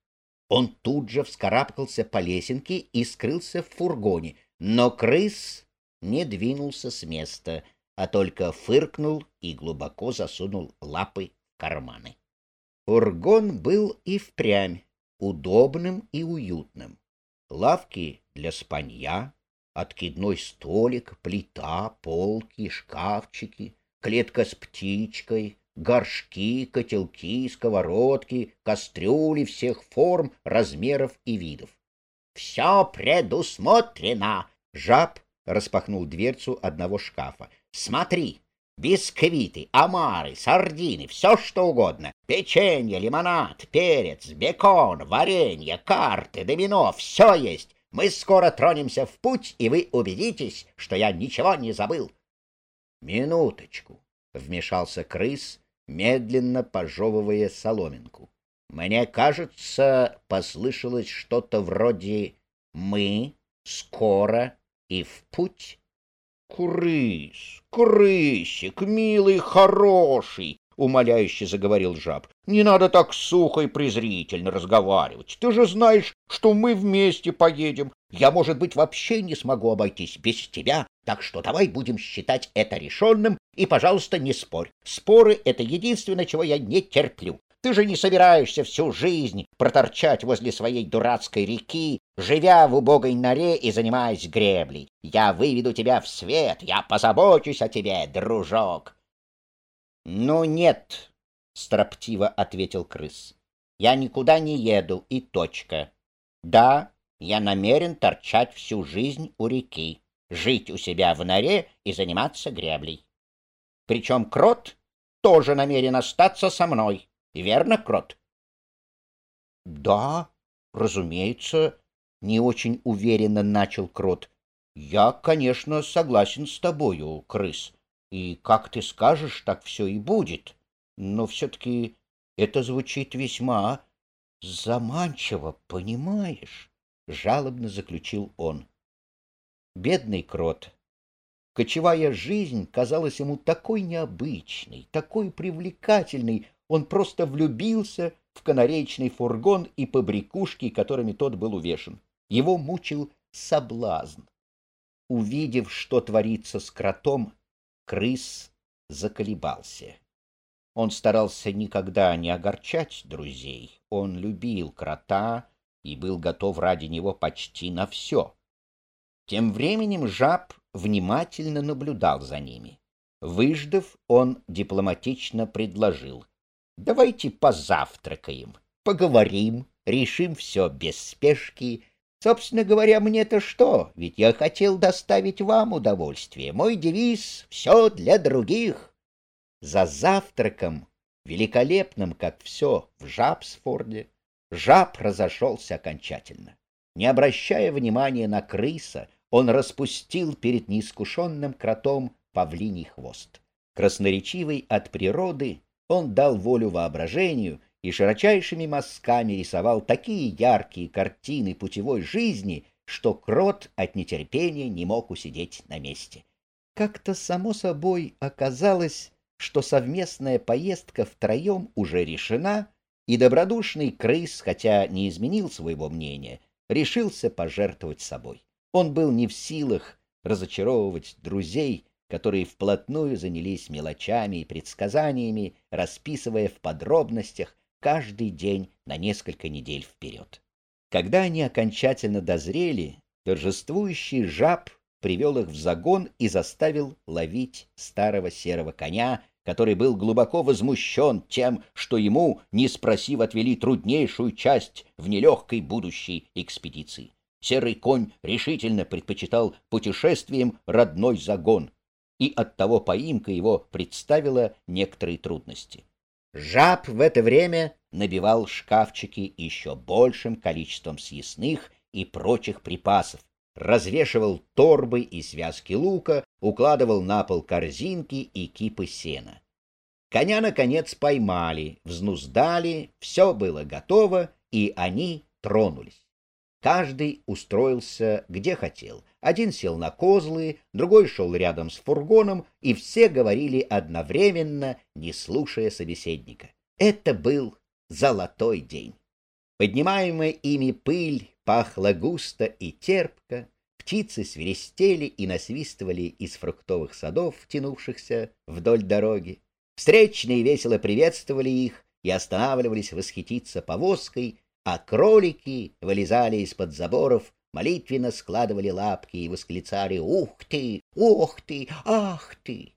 Он тут же вскарабкался по лесенке и скрылся в фургоне, но крыс не двинулся с места, а только фыркнул и глубоко засунул лапы в карманы. Фургон был и впрямь удобным и уютным. Лавки для спанья, откидной столик, плита, полки, шкафчики, клетка с птичкой, горшки, котелки, сковородки, кастрюли всех форм, размеров и видов. «Все предусмотрено!» Жаб распахнул дверцу одного шкафа. «Смотри, бисквиты, омары, сардины, все что угодно. Печенье, лимонад, перец, бекон, варенье, карты, домино, все есть. Мы скоро тронемся в путь, и вы убедитесь, что я ничего не забыл». «Минуточку», — вмешался крыс, медленно пожевывая соломинку. Мне кажется, послышалось что-то вроде «мы скоро и в путь». «Крыс, крысик, милый, хороший!» — умоляюще заговорил жаб. «Не надо так сухо и презрительно разговаривать. Ты же знаешь, что мы вместе поедем. Я, может быть, вообще не смогу обойтись без тебя, так что давай будем считать это решенным и, пожалуйста, не спорь. Споры — это единственное, чего я не терплю. Ты же не собираешься всю жизнь проторчать возле своей дурацкой реки, живя в убогой норе и занимаясь греблей. Я выведу тебя в свет, я позабочусь о тебе, дружок. — Ну нет, — строптиво ответил крыс. — Я никуда не еду, и точка. Да, я намерен торчать всю жизнь у реки, жить у себя в норе и заниматься греблей. Причем крот тоже намерен остаться со мной. Верно, крот? — Да, разумеется, — не очень уверенно начал крот. — Я, конечно, согласен с тобою, крыс. И как ты скажешь, так все и будет. Но все-таки это звучит весьма заманчиво, понимаешь? — жалобно заключил он. Бедный крот. Кочевая жизнь казалась ему такой необычной, такой привлекательной, он просто влюбился в канареечный фургон и побрякушки, которыми тот был увешан. Его мучил соблазн. Увидев, что творится с кротом, крыс заколебался. Он старался никогда не огорчать друзей. Он любил крота и был готов ради него почти на все. Тем временем жаб внимательно наблюдал за ними. Выждав, он дипломатично предложил. Давайте позавтракаем, поговорим, решим все без спешки. Собственно говоря, мне-то что? Ведь я хотел доставить вам удовольствие. Мой девиз — все для других. За завтраком, великолепным, как все, в Жабсфорде, жаб разошелся окончательно. Не обращая внимания на крыса, он распустил перед неискушенным кротом павлиний хвост. Красноречивый от природы, он дал волю воображению и широчайшими мазками рисовал такие яркие картины путевой жизни, что крот от нетерпения не мог усидеть на месте. Как-то само собой оказалось, что совместная поездка втроем уже решена, и добродушный крыс, хотя не изменил своего мнения, решился пожертвовать собой. Он был не в силах разочаровывать друзей, которые вплотную занялись мелочами и предсказаниями, расписывая в подробностях каждый день на несколько недель вперед. Когда они окончательно дозрели, торжествующий жаб привел их в загон и заставил ловить старого серого коня, который был глубоко возмущен тем, что ему, не спросив, отвели труднейшую часть в нелегкой будущей экспедиции. Серый конь решительно предпочитал путешествиям родной загон, и оттого поимка его представила некоторые трудности. Жаб в это время набивал шкафчики еще большим количеством съестных и прочих припасов, развешивал торбы и связки лука, укладывал на пол корзинки и кипы сена. Коня, наконец, поймали, взнуздали, все было готово, и они тронулись. Каждый устроился где хотел. Один сел на козлы, другой шел рядом с фургоном, и все говорили одновременно, не слушая собеседника. Это был золотой день. Поднимаемая ими пыль пахла густо и терпко, птицы свиристели и насвистывали из фруктовых садов, тянувшихся вдоль дороги. Встречные весело приветствовали их и останавливались восхититься повозкой, а кролики вылезали из-под заборов, молитвенно складывали лапки и восклицали «Ух ты! Ох ты! Ах ты!».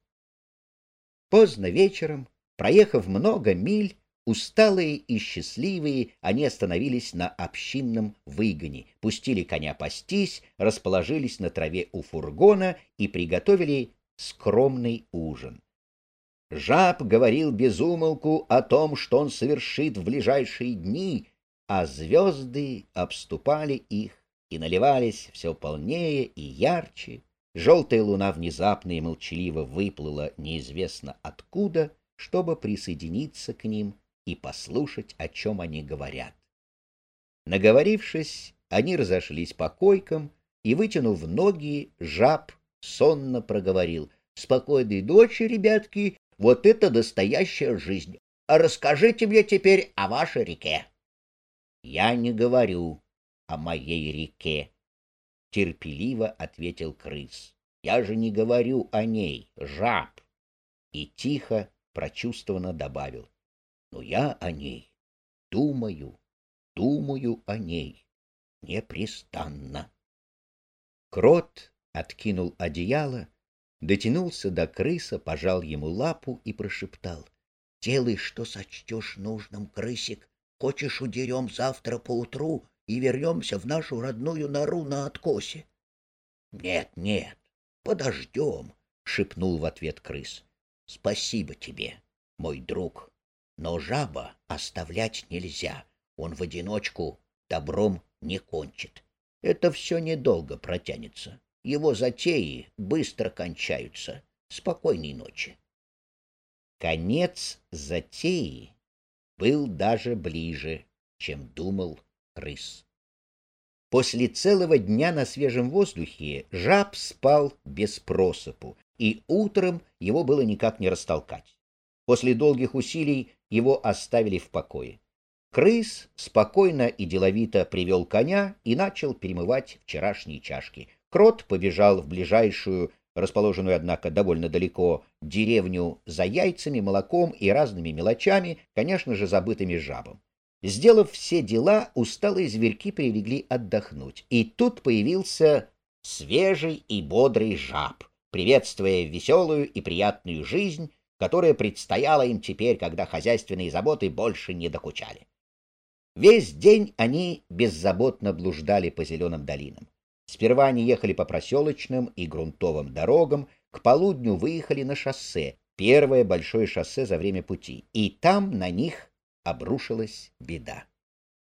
Поздно вечером, проехав много миль, усталые и счастливые, они остановились на общинном выгоне, пустили коня пастись, расположились на траве у фургона и приготовили скромный ужин. Жаб говорил без умолку о том, что он совершит в ближайшие дни, а звезды обступали их и наливались все полнее и ярче. Желтая луна внезапно и молчаливо выплыла неизвестно откуда, чтобы присоединиться к ним и послушать, о чем они говорят. Наговорившись, они разошлись по койкам, и, вытянув ноги, жаб сонно проговорил. — Спокойной ночи, ребятки, вот это настоящая жизнь. Расскажите мне теперь о вашей реке. Я не говорю о моей реке, терпеливо ответил крыс. Я же не говорю о ней, жаб. И тихо, прочувствованно добавил. Но я о ней думаю, думаю о ней непрестанно. Крот откинул одеяло, дотянулся до крыса, пожал ему лапу и прошептал. — Делай, что сочтешь нужным, крысик, Хочешь, удерем завтра поутру и вернемся в нашу родную нору на откосе? — Нет, нет, подождем, — шепнул в ответ крыс. — Спасибо тебе, мой друг. Но жаба оставлять нельзя. Он в одиночку добром не кончит. Это все недолго протянется. Его затеи быстро кончаются. Спокойной ночи. Конец затеи был даже ближе, чем думал крыс. После целого дня на свежем воздухе жаб спал без просыпу, и утром его было никак не растолкать. После долгих усилий его оставили в покое. Крыс спокойно и деловито привел коня и начал перемывать вчерашние чашки. Крот побежал в ближайшую расположенную, однако, довольно далеко, деревню за яйцами, молоком и разными мелочами, конечно же, забытыми жабом. Сделав все дела, усталые зверьки прилегли отдохнуть. И тут появился свежий и бодрый жаб, приветствуя веселую и приятную жизнь, которая предстояла им теперь, когда хозяйственные заботы больше не докучали. Весь день они беззаботно блуждали по зеленым долинам. Сперва они ехали по проселочным и грунтовым дорогам, к полудню выехали на шоссе, первое большое шоссе за время пути, и там на них обрушилась беда.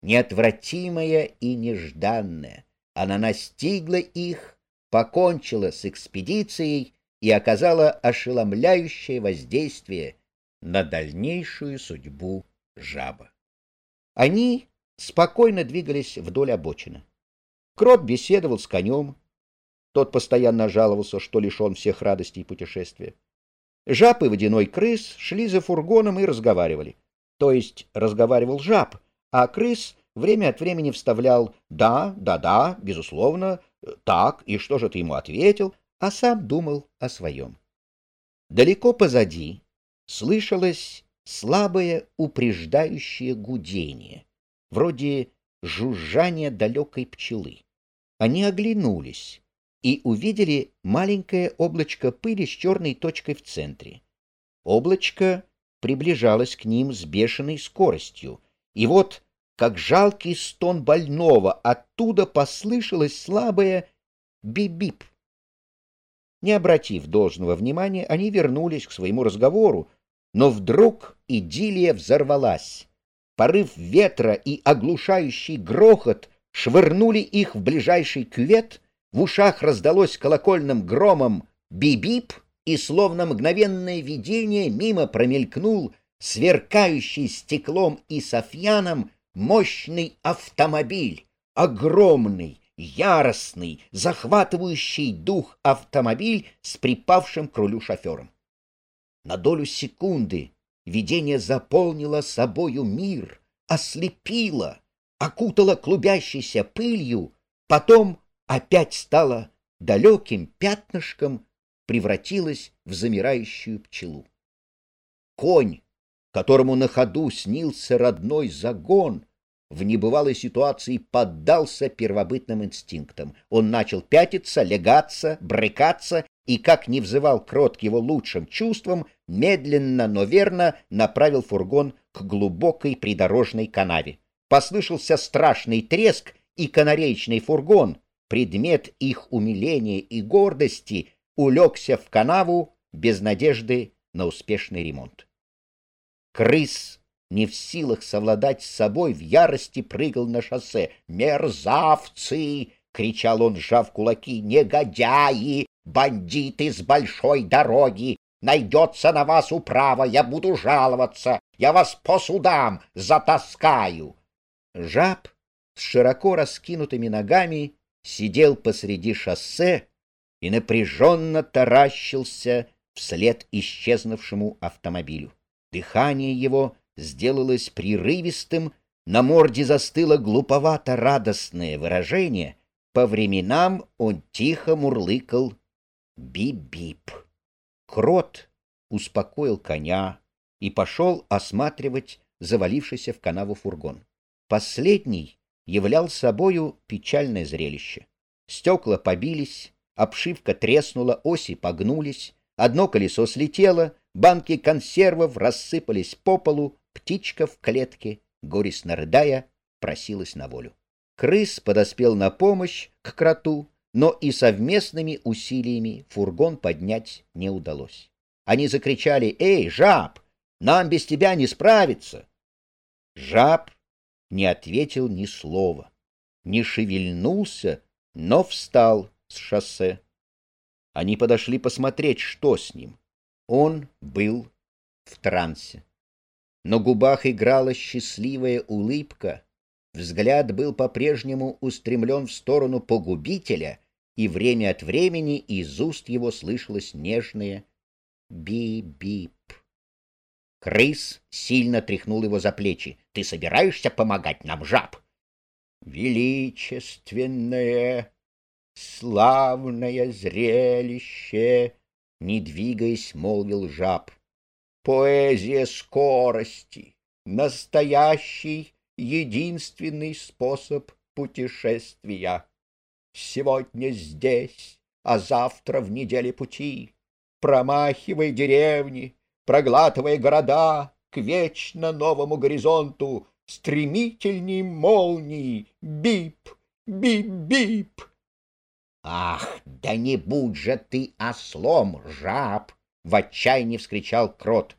Неотвратимая и нежданная. Она настигла их, покончила с экспедицией и оказала ошеломляющее воздействие на дальнейшую судьбу жаба. Они спокойно двигались вдоль обочины. Крот беседовал с конем. Тот постоянно жаловался, что лишен всех радостей путешествия. Жаб и водяной крыс шли за фургоном и разговаривали. То есть разговаривал жаб, а крыс время от времени вставлял «да, да-да, безусловно, так, и что же ты ему ответил?» а сам думал о своем. Далеко позади слышалось слабое упреждающее гудение, вроде жужжания далекой пчелы. Они оглянулись и увидели маленькое облачко пыли с черной точкой в центре. Облачко приближалось к ним с бешеной скоростью, и вот, как жалкий стон больного, оттуда послышалось слабое «бип-бип». Не обратив должного внимания, они вернулись к своему разговору, но вдруг идиллия взорвалась. Порыв ветра и оглушающий грохот швырнули их в ближайший кювет, в ушах раздалось колокольным громом «би-бип», и словно мгновенное видение мимо промелькнул сверкающий стеклом и софьяном мощный автомобиль, огромный, яростный, захватывающий дух автомобиль с припавшим к рулю шофером. На долю секунды видение заполнило собою мир, ослепило, окутало клубящейся пылью, потом опять стало далеким пятнышком, превратилось в замирающую пчелу. Конь, которому на ходу снился родной загон, в небывалой ситуации поддался первобытным инстинктам. Он начал пятиться, легаться, брыкаться и, как не взывал крот к его лучшим чувствам, медленно, но верно направил фургон к глубокой придорожной канаве. Послышался страшный треск, и канареечный фургон, предмет их умиления и гордости, улегся в канаву без надежды на успешный ремонт. Крыс, не в силах совладать с собой, в ярости прыгал на шоссе. «Мерзавцы!» — кричал он, сжав кулаки. «Негодяи! Бандиты с большой дороги! Найдется на вас управа, я буду жаловаться, я вас по судам затаскаю. Жаб с широко раскинутыми ногами сидел посреди шоссе и напряженно таращился вслед исчезнувшему автомобилю. Дыхание его сделалось прерывистым, на морде застыло глуповато-радостное выражение, по временам он тихо мурлыкал «бип-бип». Крот успокоил коня и пошел осматривать завалившийся в канаву фургон. Последний являл собою печальное зрелище. Стекла побились, обшивка треснула, оси погнулись, одно колесо слетело, банки консервов рассыпались по полу, птичка в клетке, горестно рыдая, просилась на волю. Крыс подоспел на помощь к кроту, но и совместными усилиями фургон поднять не удалось. Они закричали «Эй, жаб, нам без тебя не справиться!» Жаб не ответил ни слова, не шевельнулся, но встал с шоссе. Они подошли посмотреть, что с ним. Он был в трансе. На губах играла счастливая улыбка, взгляд был по-прежнему устремлен в сторону погубителя, и время от времени из уст его слышалось нежное «би-бип». Крыс сильно тряхнул его за плечи. «Ты собираешься помогать нам, жаб?» «Величественное, славное зрелище!» Не двигаясь, молвил жаб. «Поэзия скорости, настоящий, единственный способ путешествия. Сегодня здесь, а завтра в неделе пути. Промахивай деревни, проглатывая города, к вечно новому горизонту, стремительней молнии. Бип, бип-бип. Ах, да не будь же ты ослом, жаб! В отчаянии вскричал крот.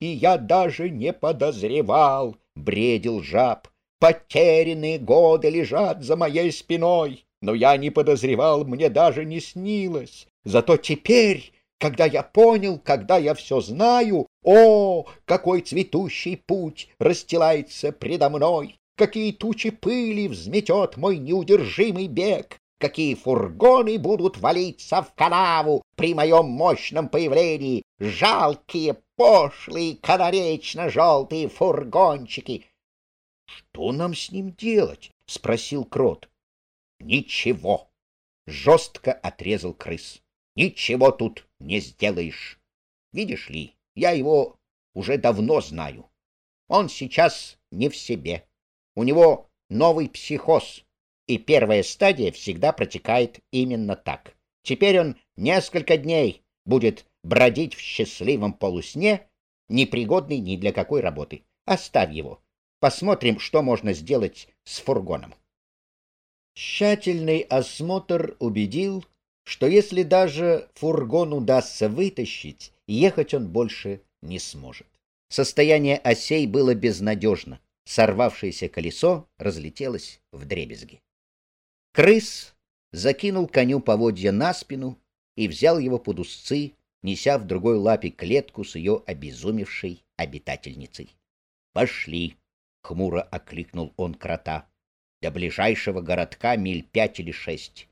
И я даже не подозревал, бредил жаб. Потерянные годы лежат за моей спиной, но я не подозревал, мне даже не снилось. Зато теперь, когда я понял, когда я все знаю, о, какой цветущий путь расстилается предо мной! Какие тучи пыли взметет мой неудержимый бег! какие фургоны будут валиться в канаву при моем мощном появлении, жалкие, пошлые, канаречно-желтые фургончики. — Что нам с ним делать? — спросил Крот. — Ничего, — жестко отрезал крыс. — Ничего тут не сделаешь. Видишь ли, я его уже давно знаю. Он сейчас не в себе. У него новый психоз — и первая стадия всегда протекает именно так. Теперь он несколько дней будет бродить в счастливом полусне, непригодный ни для какой работы. Оставь его. Посмотрим, что можно сделать с фургоном. Тщательный осмотр убедил, что если даже фургон удастся вытащить, ехать он больше не сможет. Состояние осей было безнадежно. Сорвавшееся колесо разлетелось в дребезги. Крыс закинул коню поводья на спину и взял его под узцы, неся в другой лапе клетку с ее обезумевшей обитательницей. «Пошли!» — хмуро окликнул он крота. «До ближайшего городка миль пять или шесть.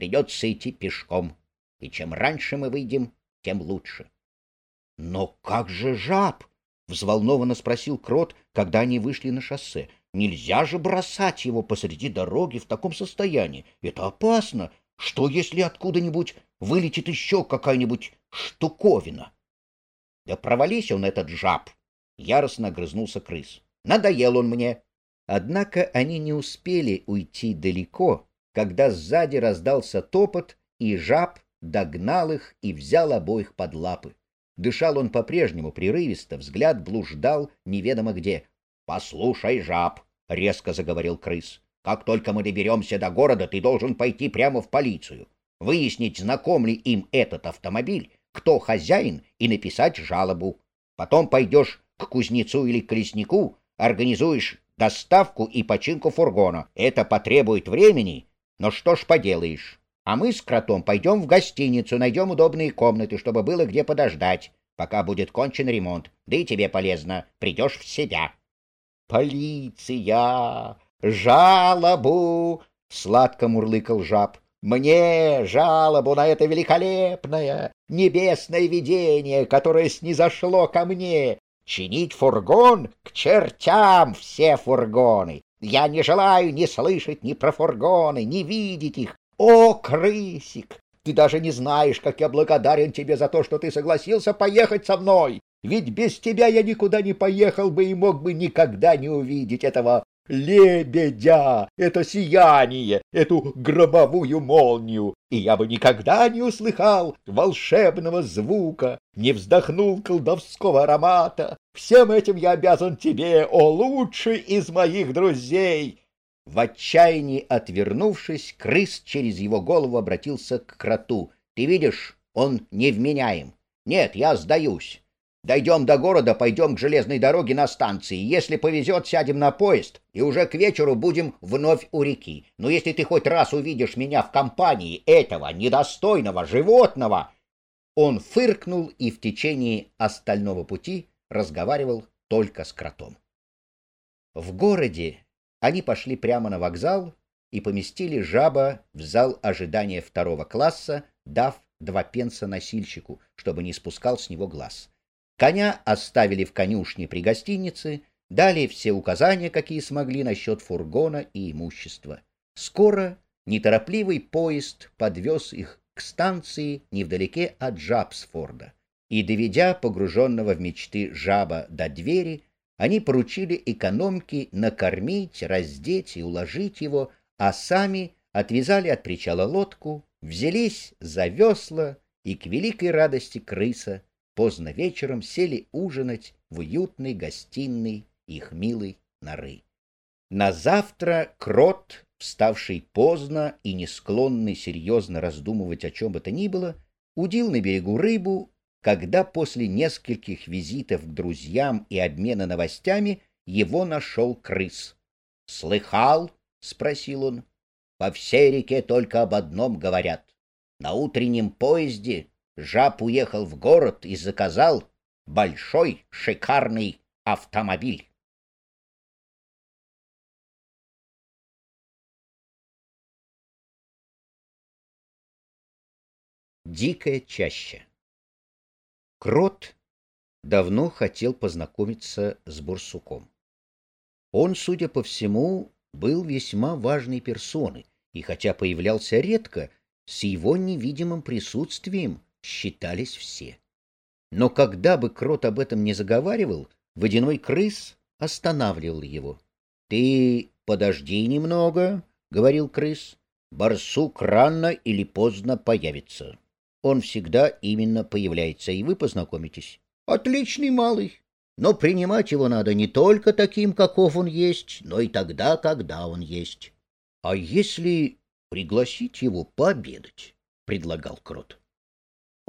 Придется идти пешком, и чем раньше мы выйдем, тем лучше». «Но как же жаб?» — взволнованно спросил крот, когда они вышли на шоссе. Нельзя же бросать его посреди дороги в таком состоянии. Это опасно. Что, если откуда-нибудь вылетит еще какая-нибудь штуковина? Да провались он, этот жаб! Яростно огрызнулся крыс. Надоел он мне. Однако они не успели уйти далеко, когда сзади раздался топот, и жаб догнал их и взял обоих под лапы. Дышал он по-прежнему прерывисто, взгляд блуждал неведомо где. «Послушай, жаб!» — резко заговорил крыс. «Как только мы доберемся до города, ты должен пойти прямо в полицию, выяснить, знаком ли им этот автомобиль, кто хозяин, и написать жалобу. Потом пойдешь к кузнецу или к леснику, организуешь доставку и починку фургона. Это потребует времени, но что ж поделаешь. А мы с кротом пойдем в гостиницу, найдем удобные комнаты, чтобы было где подождать, пока будет кончен ремонт. Да и тебе полезно, придешь в себя. «Полиция! Жалобу!» — сладко мурлыкал жаб. «Мне жалобу на это великолепное небесное видение, которое снизошло ко мне! Чинить фургон? К чертям все фургоны! Я не желаю ни слышать ни про фургоны, ни видеть их! О, крысик! Ты даже не знаешь, как я благодарен тебе за то, что ты согласился поехать со мной! Ведь без тебя я никуда не поехал бы и мог бы никогда не увидеть этого лебедя, это сияние, эту гробовую молнию, и я бы никогда не услыхал волшебного звука, не вздохнул колдовского аромата. Всем этим я обязан тебе, о лучший из моих друзей!» В отчаянии отвернувшись, крыс через его голову обратился к кроту. «Ты видишь, он невменяем. Нет, я сдаюсь. Дойдем до города, пойдем к железной дороге на станции. Если повезет, сядем на поезд, и уже к вечеру будем вновь у реки. Но если ты хоть раз увидишь меня в компании этого недостойного животного...» Он фыркнул и в течение остального пути разговаривал только с кротом. В городе они пошли прямо на вокзал и поместили жаба в зал ожидания второго класса, дав два пенса носильщику, чтобы не спускал с него глаз. Коня оставили в конюшне при гостинице, дали все указания, какие смогли насчет фургона и имущества. Скоро неторопливый поезд подвез их к станции невдалеке от Джабсфорда, и, доведя погруженного в мечты жаба до двери, они поручили экономке накормить, раздеть и уложить его, а сами отвязали от причала лодку, взялись за весла и, к великой радости крыса, поздно вечером сели ужинать в уютной гостиной их милой норы. На завтра крот, вставший поздно и не склонный серьезно раздумывать о чем бы то ни было, удил на берегу рыбу, когда после нескольких визитов к друзьям и обмена новостями его нашел крыс. «Слыхал?» — спросил он. «По всей реке только об одном говорят. На утреннем поезде жаб уехал в город и заказал большой шикарный автомобиль». Дикая чаща Крот давно хотел познакомиться с Бурсуком. Он, судя по всему, был весьма важной персоной, и хотя появлялся редко, с его невидимым присутствием считались все. Но когда бы Крот об этом не заговаривал, водяной крыс останавливал его. — Ты подожди немного, — говорил крыс, — барсук рано или поздно появится. Он всегда именно появляется, и вы познакомитесь. Отличный малый. Но принимать его надо не только таким, каков он есть, но и тогда, когда он есть. — А если пригласить его пообедать? — предлагал Крот. —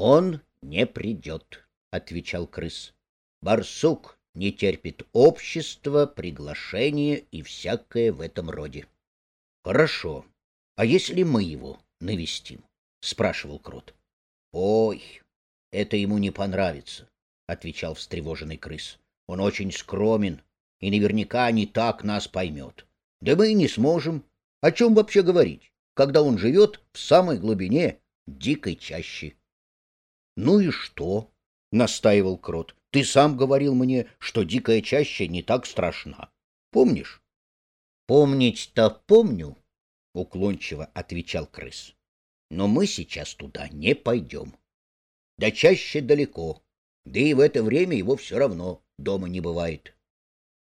Он не придет, — отвечал крыс. — Барсук не терпит общества, приглашения и всякое в этом роде. — Хорошо. А если мы его навестим? — спрашивал Крот. — Ой, это ему не понравится, — отвечал встревоженный крыс. — Он очень скромен и наверняка не так нас поймет. Да мы и не сможем. О чем вообще говорить, когда он живет в самой глубине дикой чащи? — Ну и что? — настаивал крот. — Ты сам говорил мне, что дикая чаща не так страшна. Помнишь? — Помнить-то помню, — уклончиво отвечал крыс но мы сейчас туда не пойдем. Да чаще далеко, да и в это время его все равно дома не бывает.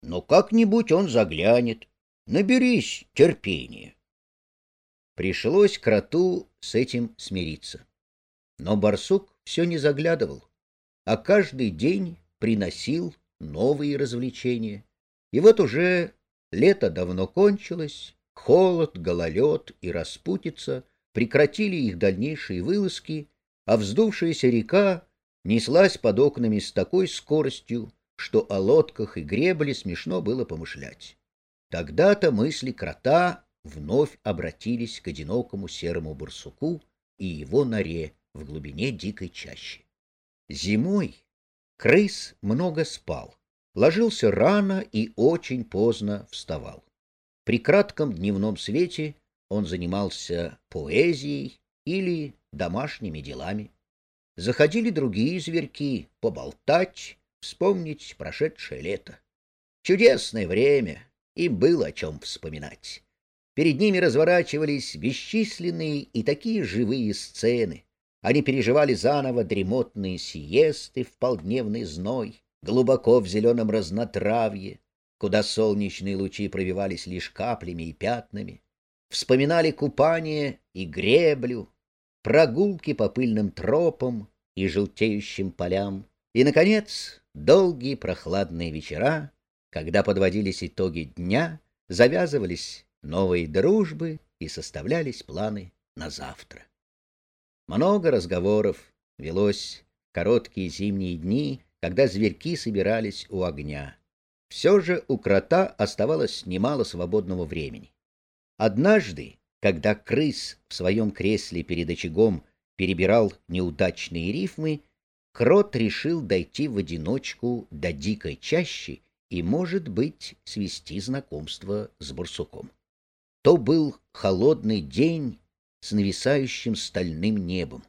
Но как-нибудь он заглянет. Наберись терпения. Пришлось кроту с этим смириться. Но барсук все не заглядывал, а каждый день приносил новые развлечения. И вот уже лето давно кончилось, холод, гололед и распутица — прекратили их дальнейшие вылазки, а вздувшаяся река неслась под окнами с такой скоростью, что о лодках и гребле смешно было помышлять. Тогда-то мысли крота вновь обратились к одинокому серому барсуку и его норе в глубине дикой чащи. Зимой крыс много спал, ложился рано и очень поздно вставал. При кратком дневном свете он занимался поэзией или домашними делами. Заходили другие зверьки поболтать, вспомнить прошедшее лето. Чудесное время, им было о чем вспоминать. Перед ними разворачивались бесчисленные и такие живые сцены. Они переживали заново дремотные сиесты в полдневный зной, глубоко в зеленом разнотравье, куда солнечные лучи пробивались лишь каплями и пятнами вспоминали купание и греблю, прогулки по пыльным тропам и желтеющим полям, и, наконец, долгие прохладные вечера, когда подводились итоги дня, завязывались новые дружбы и составлялись планы на завтра. Много разговоров велось в короткие зимние дни, когда зверьки собирались у огня. Все же у крота оставалось немало свободного времени. Однажды, когда крыс в своем кресле перед очагом перебирал неудачные рифмы, Крот решил дойти в одиночку до дикой чащи и, может быть, свести знакомство с барсуком. То был холодный день с нависающим стальным небом.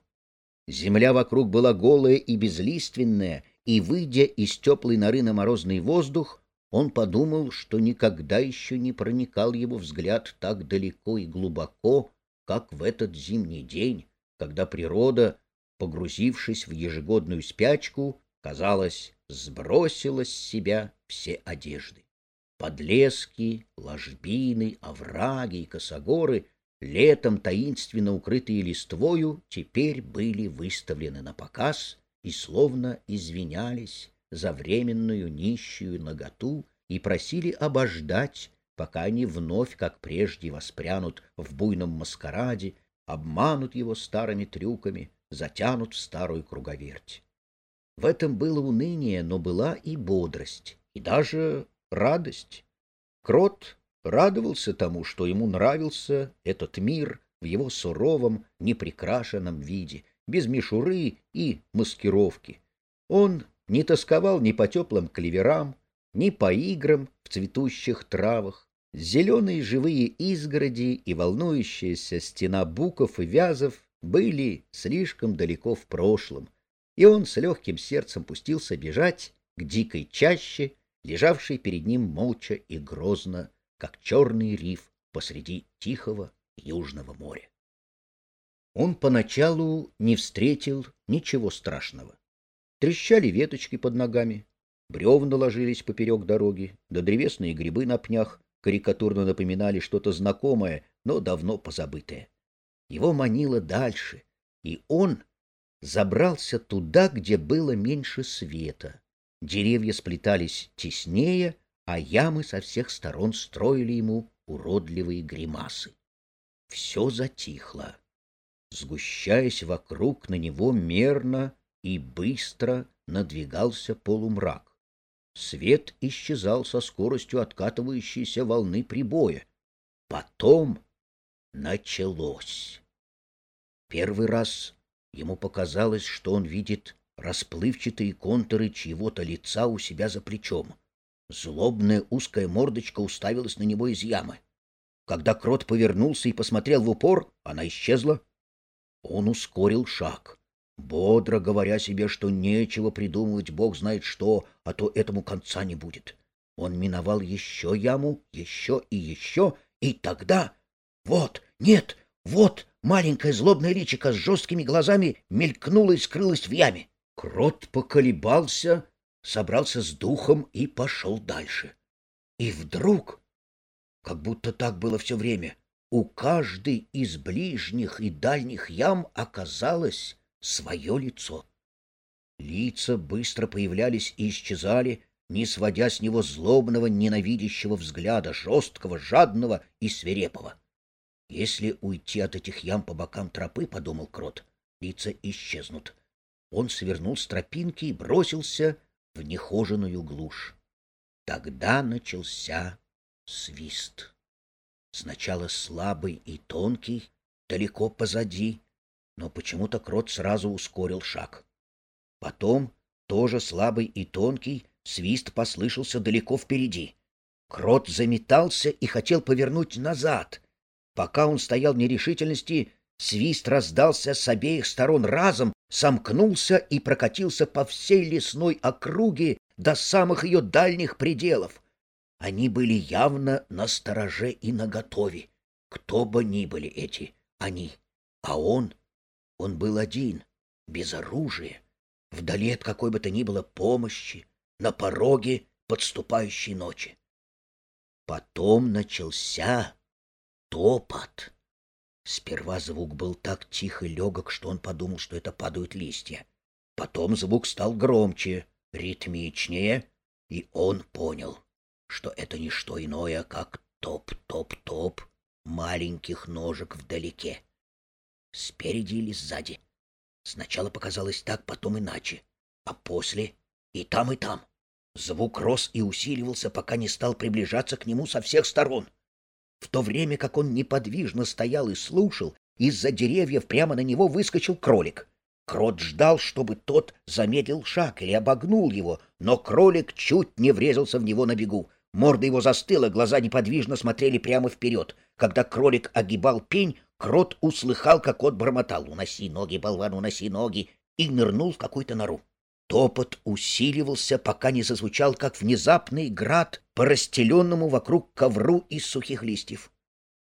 Земля вокруг была голая и безлиственная, и, выйдя из теплой норы на морозный воздух, он подумал, что никогда еще не проникал его взгляд так далеко и глубоко, как в этот зимний день, когда природа, погрузившись в ежегодную спячку, казалось, сбросила с себя все одежды. Подлески, ложбины, овраги и косогоры, летом таинственно укрытые листвою, теперь были выставлены на показ и словно извинялись за временную нищую наготу и просили обождать, пока они вновь, как прежде, воспрянут в буйном маскараде, обманут его старыми трюками, затянут в старую круговерть. В этом было уныние, но была и бодрость, и даже радость. Крот радовался тому, что ему нравился этот мир в его суровом, неприкрашенном виде, без мишуры и маскировки. Он не тосковал ни по теплым клеверам, ни по играм в цветущих травах. Зеленые живые изгороди и волнующаяся стена буков и вязов были слишком далеко в прошлом, и он с легким сердцем пустился бежать к дикой чаще, лежавшей перед ним молча и грозно, как черный риф посреди тихого Южного моря. Он поначалу не встретил ничего страшного. Трещали веточки под ногами, бревна ложились поперек дороги, да древесные грибы на пнях карикатурно напоминали что-то знакомое, но давно позабытое. Его манило дальше, и он забрался туда, где было меньше света. Деревья сплетались теснее, а ямы со всех сторон строили ему уродливые гримасы. Все затихло. Сгущаясь вокруг, на него мерно и быстро надвигался полумрак. Свет исчезал со скоростью откатывающейся волны прибоя. Потом началось. Первый раз ему показалось, что он видит расплывчатые контуры чьего-то лица у себя за плечом. Злобная узкая мордочка уставилась на него из ямы. Когда крот повернулся и посмотрел в упор, она исчезла. Он ускорил шаг бодро говоря себе, что нечего придумывать бог знает что, а то этому конца не будет. Он миновал еще яму, еще и еще, и тогда... Вот, нет, вот маленькая злобная личико с жесткими глазами мелькнула и скрылась в яме. Крот поколебался, собрался с духом и пошел дальше. И вдруг, как будто так было все время, у каждой из ближних и дальних ям оказалось свое лицо. Лица быстро появлялись и исчезали, не сводя с него злобного, ненавидящего взгляда, жесткого, жадного и свирепого. Если уйти от этих ям по бокам тропы, — подумал Крот, — лица исчезнут. Он свернул с тропинки и бросился в нехоженую глушь. Тогда начался свист. Сначала слабый и тонкий, далеко позади, но почему-то крот сразу ускорил шаг. Потом, тоже слабый и тонкий, свист послышался далеко впереди. Крот заметался и хотел повернуть назад. Пока он стоял в нерешительности, свист раздался с обеих сторон разом, сомкнулся и прокатился по всей лесной округе до самых ее дальних пределов. Они были явно на стороже и наготове. Кто бы ни были эти они, а он он был один, без оружия, вдали от какой бы то ни было помощи, на пороге подступающей ночи. Потом начался топот. Сперва звук был так тих и легок, что он подумал, что это падают листья. Потом звук стал громче, ритмичнее, и он понял, что это не что иное, как топ-топ-топ маленьких ножек вдалеке спереди или сзади. Сначала показалось так, потом иначе, а после и там, и там. Звук рос и усиливался, пока не стал приближаться к нему со всех сторон. В то время как он неподвижно стоял и слушал, из-за деревьев прямо на него выскочил кролик. Крот ждал, чтобы тот замедлил шаг или обогнул его, но кролик чуть не врезался в него на бегу. Морда его застыла, глаза неподвижно смотрели прямо вперед. Когда кролик огибал пень, Крот услыхал, как кот бормотал «Уноси ноги, болван, уноси ноги!» и нырнул в какую-то нору. Топот усиливался, пока не зазвучал, как внезапный град по расстеленному вокруг ковру из сухих листьев.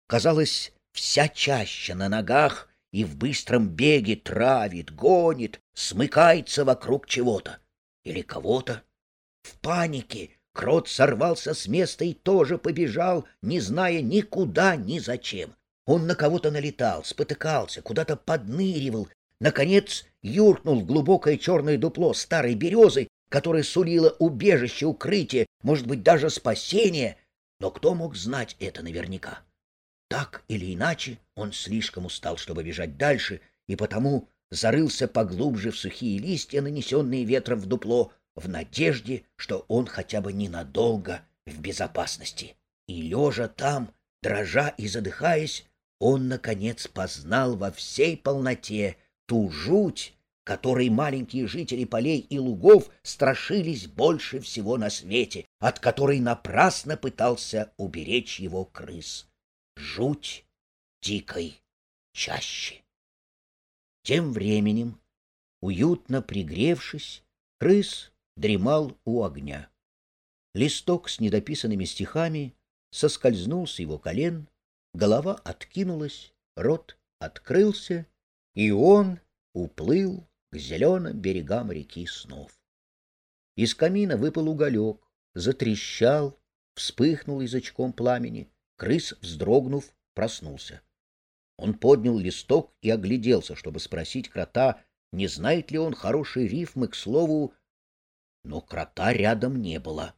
Казалось, вся чаща на ногах и в быстром беге травит, гонит, смыкается вокруг чего-то или кого-то. В панике крот сорвался с места и тоже побежал, не зная никуда, ни зачем. Он на кого-то налетал, спотыкался, куда-то подныривал, наконец юркнул в глубокое черное дупло старой березы, которая сулила убежище, укрытие, может быть, даже спасение, но кто мог знать это наверняка? Так или иначе, он слишком устал, чтобы бежать дальше, и потому зарылся поглубже в сухие листья, нанесенные ветром в дупло, в надежде, что он хотя бы ненадолго в безопасности. И, лежа там, дрожа и задыхаясь, он, наконец, познал во всей полноте ту жуть, которой маленькие жители полей и лугов страшились больше всего на свете, от которой напрасно пытался уберечь его крыс. Жуть дикой чаще. Тем временем, уютно пригревшись, крыс дремал у огня. Листок с недописанными стихами соскользнул с его колен, голова откинулась, рот открылся, и он уплыл к зеленым берегам реки снов. Из камина выпал уголек, затрещал, вспыхнул язычком пламени, крыс, вздрогнув, проснулся. Он поднял листок и огляделся, чтобы спросить крота, не знает ли он хорошей рифмы к слову, но крота рядом не было.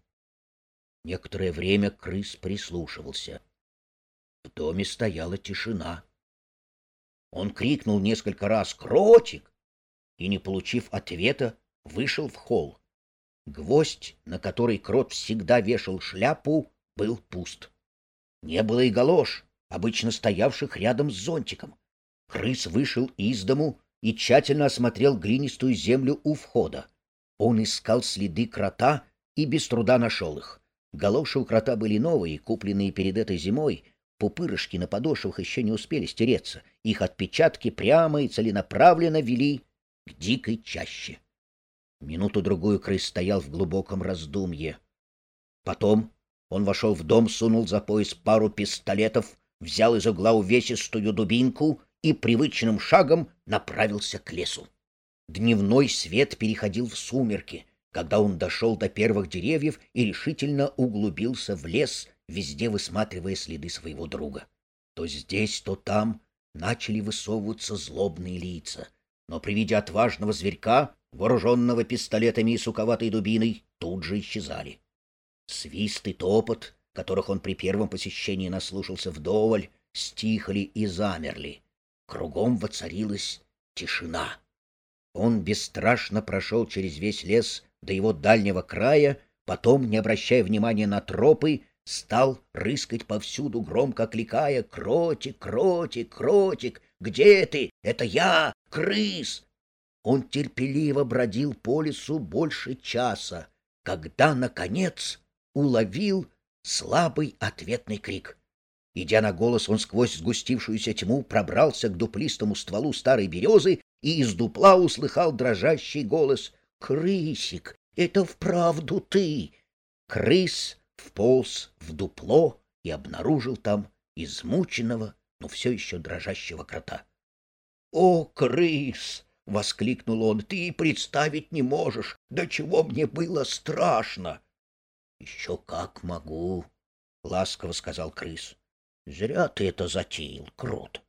Некоторое время крыс прислушивался. В доме стояла тишина. Он крикнул несколько раз «Кротик!» и, не получив ответа, вышел в холл. Гвоздь, на который крот всегда вешал шляпу, был пуст. Не было и галош, обычно стоявших рядом с зонтиком. Крыс вышел из дому и тщательно осмотрел глинистую землю у входа. Он искал следы крота и без труда нашел их. Галоши у крота были новые, купленные перед этой зимой. Пупырышки на подошвах еще не успели стереться. Их отпечатки прямо и целенаправленно вели к дикой чаще. Минуту-другую крыс стоял в глубоком раздумье. Потом он вошел в дом, сунул за пояс пару пистолетов, взял из угла увесистую дубинку и привычным шагом направился к лесу. Дневной свет переходил в сумерки — когда он дошел до первых деревьев и решительно углубился в лес, везде высматривая следы своего друга. То здесь, то там начали высовываться злобные лица, но при виде отважного зверька, вооруженного пистолетами и суковатой дубиной, тут же исчезали. Свист и топот, которых он при первом посещении наслушался вдоволь, стихли и замерли. Кругом воцарилась тишина. Он бесстрашно прошел через весь лес, до его дальнего края, потом, не обращая внимания на тропы, стал рыскать повсюду, громко кликая «Кротик, кротик, кротик! Где ты? Это я, крыс!» Он терпеливо бродил по лесу больше часа, когда, наконец, уловил слабый ответный крик. Идя на голос, он сквозь сгустившуюся тьму пробрался к дуплистому стволу старой березы и из дупла услыхал дрожащий голос Крысик, это вправду ты. Крыс вполз в дупло и обнаружил там измученного, но все еще дрожащего крота. — О, крыс! — воскликнул он. — Ты представить не можешь, до чего мне было страшно! — Еще как могу, — ласково сказал крыс. — Зря ты это затеял, крот.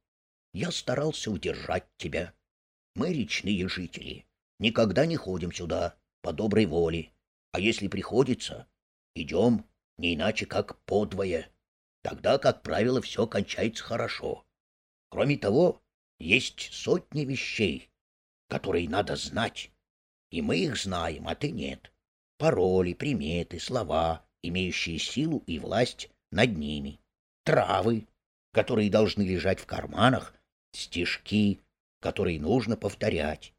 Я старался удержать тебя. Мы речные жители никогда не ходим сюда по доброй воле, а если приходится, идем не иначе как подвое. Тогда, как правило, все кончается хорошо. Кроме того, есть сотни вещей, которые надо знать, и мы их знаем, а ты нет. Пароли, приметы, слова, имеющие силу и власть над ними, травы, которые должны лежать в карманах, стишки, которые нужно повторять,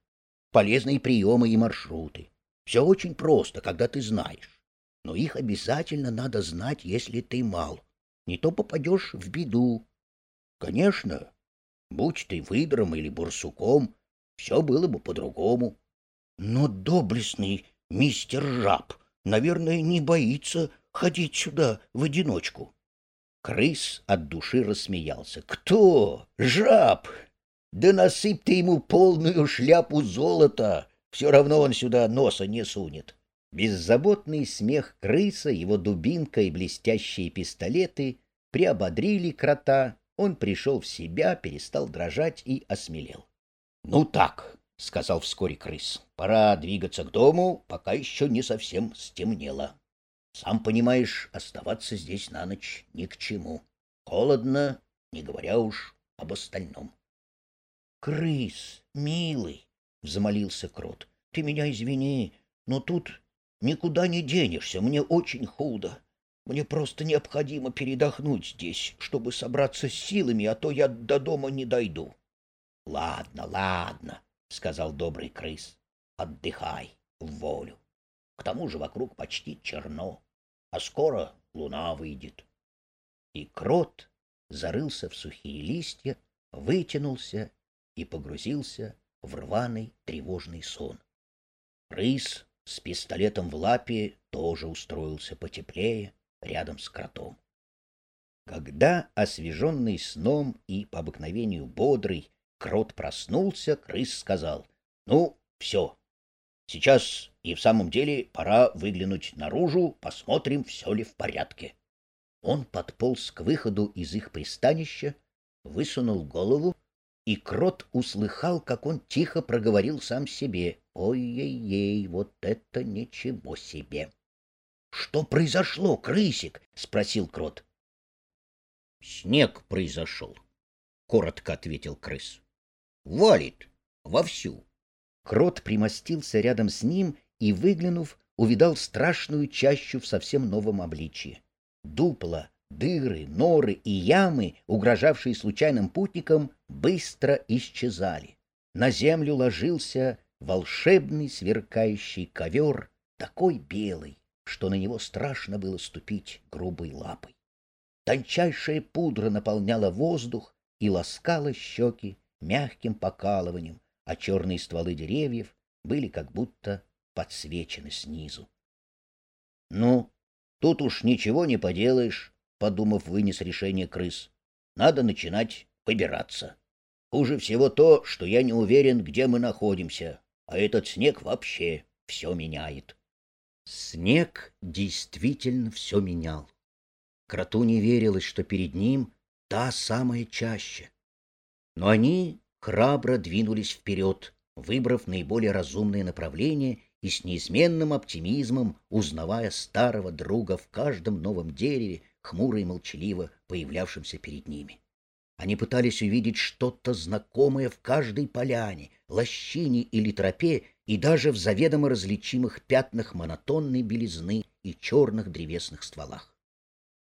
полезные приемы и маршруты. Все очень просто, когда ты знаешь. Но их обязательно надо знать, если ты мал. Не то попадешь в беду. Конечно, будь ты выдром или бурсуком, все было бы по-другому. Но доблестный мистер Жаб, наверное, не боится ходить сюда в одиночку. Крыс от души рассмеялся. «Кто? Жаб? Да насыпь ты ему полную шляпу золота, все равно он сюда носа не сунет. Беззаботный смех крыса, его дубинка и блестящие пистолеты приободрили крота, он пришел в себя, перестал дрожать и осмелел. — Ну так, сказал вскоре крыс. Пора двигаться к дому, пока еще не совсем стемнело. Сам понимаешь, оставаться здесь на ночь ни к чему. Холодно, не говоря уж об остальном. — Крыс, милый, — взмолился крот, — ты меня извини, но тут никуда не денешься, мне очень худо. Мне просто необходимо передохнуть здесь, чтобы собраться с силами, а то я до дома не дойду. — Ладно, ладно, — сказал добрый крыс. — Отдыхай в волю. К тому же вокруг почти черно, а скоро луна выйдет. И крот зарылся в сухие листья, вытянулся и погрузился в рваный тревожный сон. Рыс с пистолетом в лапе тоже устроился потеплее рядом с кротом. Когда, освеженный сном и по обыкновению бодрый, Крот проснулся, крыс сказал, «Ну, все, сейчас и в самом деле пора выглянуть наружу, посмотрим, все ли в порядке». Он подполз к выходу из их пристанища, высунул голову, и Крот услыхал, как он тихо проговорил сам себе, «Ой-ей-ей, вот это ничего себе!» «Что произошло, крысик?» — спросил Крот. «Снег произошел», — коротко ответил крыс. Валит вовсю. Крот примостился рядом с ним и, выглянув, увидал страшную чащу в совсем новом обличье. Дупла, дыры, норы и ямы, угрожавшие случайным путникам, быстро исчезали. На землю ложился волшебный сверкающий ковер, такой белый, что на него страшно было ступить грубой лапой. Тончайшая пудра наполняла воздух и ласкала щеки мягким покалыванием, а черные стволы деревьев были как будто подсвечены снизу. — Ну, тут уж ничего не поделаешь, — подумав, вынес решение крыс. — Надо начинать выбираться. Хуже всего то, что я не уверен, где мы находимся, а этот снег вообще все меняет. Снег действительно все менял. Кроту не верилось, что перед ним та самая чаща, но они храбро двинулись вперед, выбрав наиболее разумное направление и с неизменным оптимизмом узнавая старого друга в каждом новом дереве, хмуро и молчаливо появлявшемся перед ними. Они пытались увидеть что-то знакомое в каждой поляне, лощине или тропе и даже в заведомо различимых пятнах монотонной белизны и черных древесных стволах.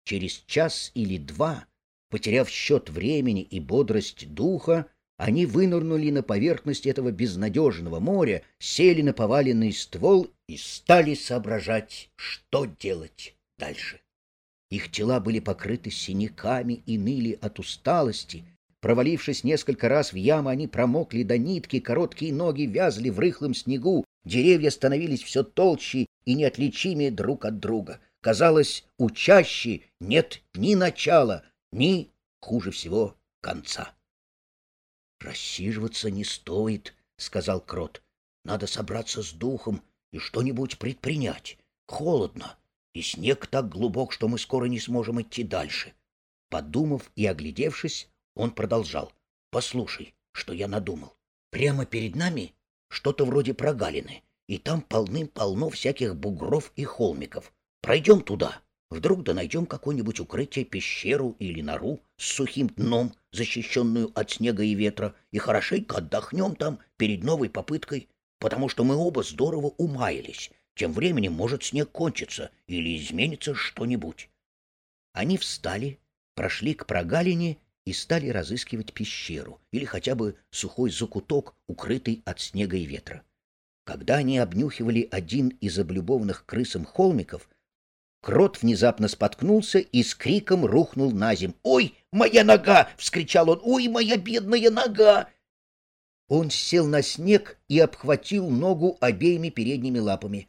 Через час или два Потеряв счет времени и бодрость духа, они вынырнули на поверхность этого безнадежного моря, сели на поваленный ствол и стали соображать, что делать дальше. Их тела были покрыты синяками и ныли от усталости. Провалившись несколько раз в яму, они промокли до нитки, короткие ноги вязли в рыхлом снегу, деревья становились все толще и неотличимее друг от друга. Казалось, у чащи нет ни начала, ни, хуже всего, конца. «Рассиживаться не стоит», — сказал Крот. «Надо собраться с духом и что-нибудь предпринять. Холодно, и снег так глубок, что мы скоро не сможем идти дальше». Подумав и оглядевшись, он продолжал. «Послушай, что я надумал. Прямо перед нами что-то вроде прогалины, и там полным-полно всяких бугров и холмиков. Пройдем туда, Вдруг да найдем какое-нибудь укрытие, пещеру или нору с сухим дном, защищенную от снега и ветра, и хорошенько отдохнем там перед новой попыткой, потому что мы оба здорово умаялись. Тем временем может снег кончиться или изменится что-нибудь. Они встали, прошли к прогалине и стали разыскивать пещеру или хотя бы сухой закуток, укрытый от снега и ветра. Когда они обнюхивали один из облюбованных крысом холмиков, Крот внезапно споткнулся и с криком рухнул на земь. «Ой, моя нога!» — вскричал он. «Ой, моя бедная нога!» Он сел на снег и обхватил ногу обеими передними лапами.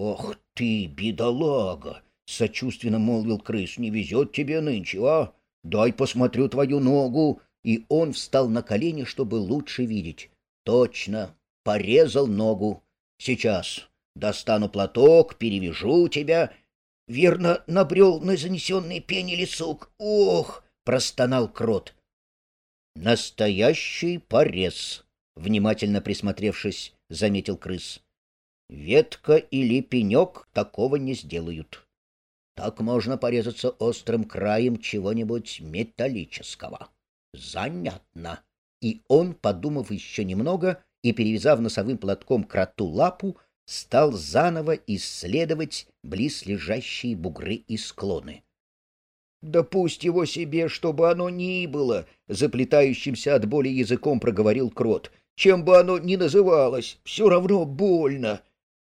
«Ох ты, бедолага!» — сочувственно молвил крыс. «Не везет тебе нынче, а? Дай посмотрю твою ногу!» И он встал на колени, чтобы лучше видеть. «Точно, порезал ногу. Сейчас достану платок, перевяжу тебя Верно, набрел на занесенный пень или сук. Ох! — простонал крот. — Настоящий порез, — внимательно присмотревшись, заметил крыс. Ветка или пенек такого не сделают. Так можно порезаться острым краем чего-нибудь металлического. Занятно. И он, подумав еще немного и перевязав носовым платком кроту лапу, стал заново исследовать близлежащие бугры и склоны. — Да пусть его себе, чтобы оно ни было, — заплетающимся от боли языком проговорил крот. — Чем бы оно ни называлось, все равно больно.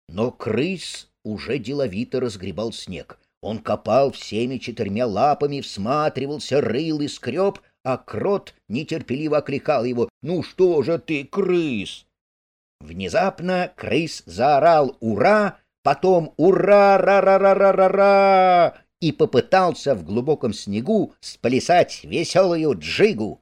Но крыс уже деловито разгребал снег. Он копал всеми четырьмя лапами, всматривался, рыл и скреб, а крот нетерпеливо окликал его «Ну что же ты, крыс?» Внезапно крыс заорал «Ура!», потом «Ура-ра-ра-ра-ра-ра-ра!» и попытался в глубоком снегу сплясать веселую джигу.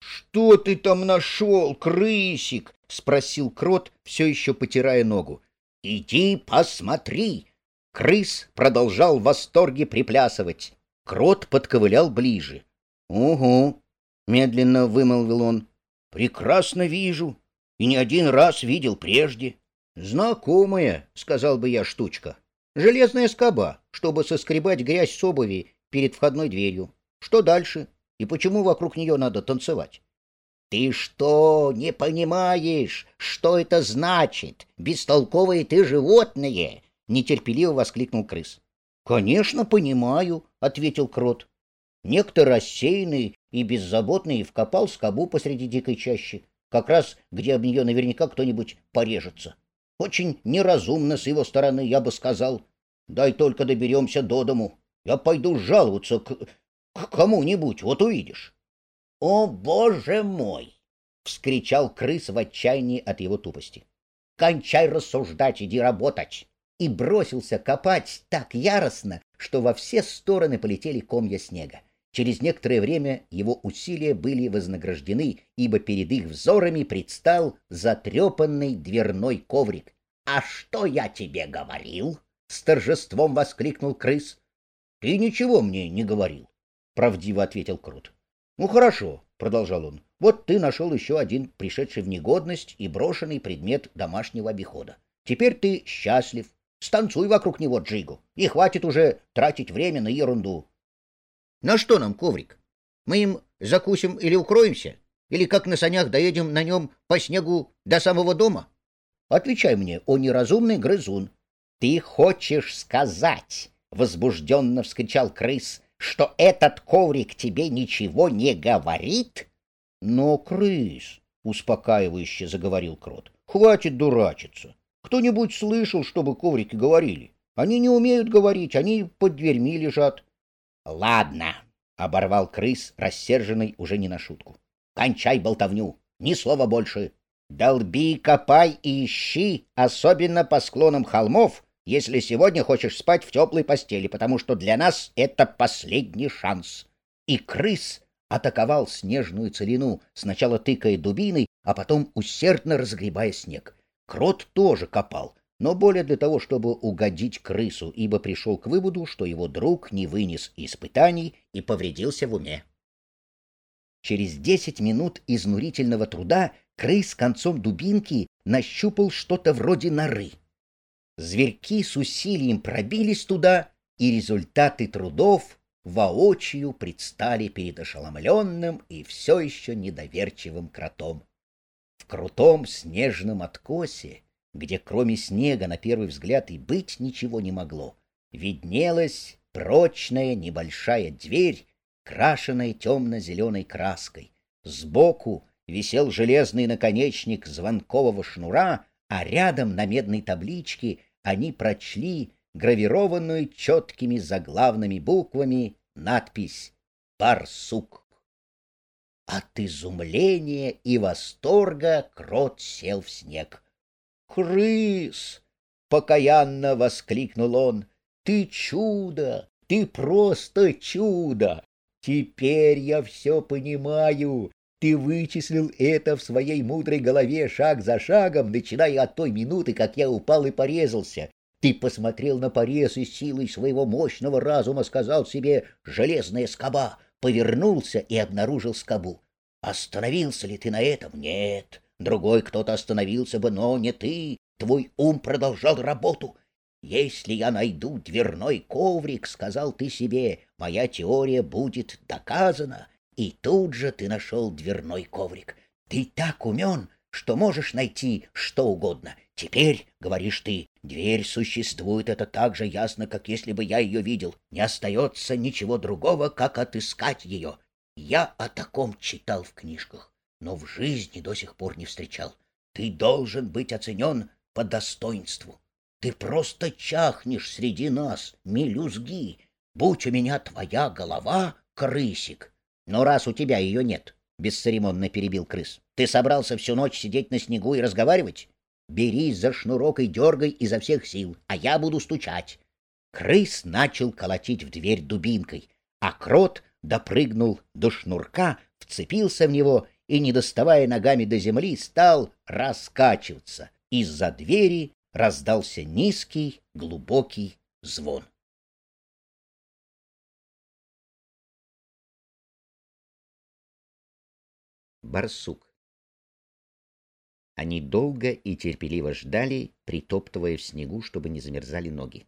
«Что ты там нашел, крысик?» — спросил крот, все еще потирая ногу. «Иди посмотри!» Крыс продолжал в восторге приплясывать. Крот подковылял ближе. «Угу», — медленно вымолвил он. «Прекрасно вижу. И не один раз видел прежде». «Знакомая», — сказал бы я, штучка. «Железная скоба, чтобы соскребать грязь с обуви перед входной дверью. Что дальше? И почему вокруг нее надо танцевать?» «Ты что, не понимаешь, что это значит? Бестолковые ты животные!» — нетерпеливо воскликнул крыс. «Конечно, понимаю», — ответил крот. Некто рассеянный и беззаботный вкопал скобу посреди дикой чащи, как раз где об нее наверняка кто-нибудь порежется. Очень неразумно с его стороны, я бы сказал. Дай только доберемся до дому. Я пойду жаловаться к, к кому-нибудь, вот увидишь. «О, боже мой!» — вскричал крыс в отчаянии от его тупости. «Кончай рассуждать, иди работать!» И бросился копать так яростно, что во все стороны полетели комья снега. Через некоторое время его усилия были вознаграждены, ибо перед их взорами предстал затрепанный дверной коврик. «А что я тебе говорил?» — с торжеством воскликнул крыс. «Ты ничего мне не говорил», — правдиво ответил Крут. Ну хорошо, продолжал он. Вот ты нашел еще один пришедший в негодность и брошенный предмет домашнего обихода. Теперь ты счастлив. Станцуй вокруг него, Джигу, и хватит уже тратить время на ерунду. На что нам коврик? Мы им закусим или укроемся? Или как на санях доедем на нем по снегу до самого дома? Отвечай мне, о неразумный грызун. Ты хочешь сказать, возбужденно вскричал крыс, что этот коврик тебе ничего не говорит? — Но, крыс, — успокаивающе заговорил крот, — хватит дурачиться. Кто-нибудь слышал, чтобы коврики говорили? Они не умеют говорить, они под дверьми лежат. — Ладно, — оборвал крыс, рассерженный уже не на шутку. — Кончай болтовню, ни слова больше. Долби, копай и ищи, особенно по склонам холмов, если сегодня хочешь спать в теплой постели, потому что для нас это последний шанс. И крыс атаковал снежную целину, сначала тыкая дубиной, а потом усердно разгребая снег. Крот тоже копал, но более для того, чтобы угодить крысу, ибо пришел к выводу, что его друг не вынес испытаний и повредился в уме. Через десять минут изнурительного труда крыс концом дубинки нащупал что-то вроде норы — Зверьки с усилием пробились туда, и результаты трудов воочию предстали перед ошеломленным и все еще недоверчивым кротом. В крутом снежном откосе, где кроме снега на первый взгляд и быть ничего не могло, виднелась прочная небольшая дверь, крашенная темно-зеленой краской. Сбоку висел железный наконечник звонкового шнура, а рядом на медной табличке они прочли гравированную четкими заглавными буквами надпись «Барсук». От изумления и восторга крот сел в снег. «Крыс!» — покаянно воскликнул он. «Ты чудо! Ты просто чудо! Теперь я все понимаю. Ты вычислил это в своей мудрой голове шаг за шагом, начиная от той минуты, как я упал и порезался. Ты посмотрел на порез и силой своего мощного разума сказал себе «железная скоба», повернулся и обнаружил скобу. Остановился ли ты на этом? Нет. другой кто-то остановился бы, но не ты. Твой ум продолжал работу. Если я найду дверной коврик, сказал ты себе, моя теория будет доказана. И тут же ты нашел дверной коврик. Ты так умен, что можешь найти что угодно. Теперь, говоришь ты, дверь существует, это так же ясно, как если бы я ее видел. Не остается ничего другого, как отыскать ее. Я о таком читал в книжках, но в жизни до сих пор не встречал. Ты должен быть оценен по достоинству. Ты просто чахнешь среди нас, мелюзги. Будь у меня твоя голова, крысик. Но раз у тебя ее нет, — бесцеремонно перебил крыс, — ты собрался всю ночь сидеть на снегу и разговаривать? Берись за шнурок и дергай изо всех сил, а я буду стучать. Крыс начал колотить в дверь дубинкой, а крот допрыгнул до шнурка, вцепился в него и, не доставая ногами до земли, стал раскачиваться. Из-за двери раздался низкий, глубокий звон. Барсук Они долго и терпеливо ждали, притоптывая в снегу, чтобы не замерзали ноги.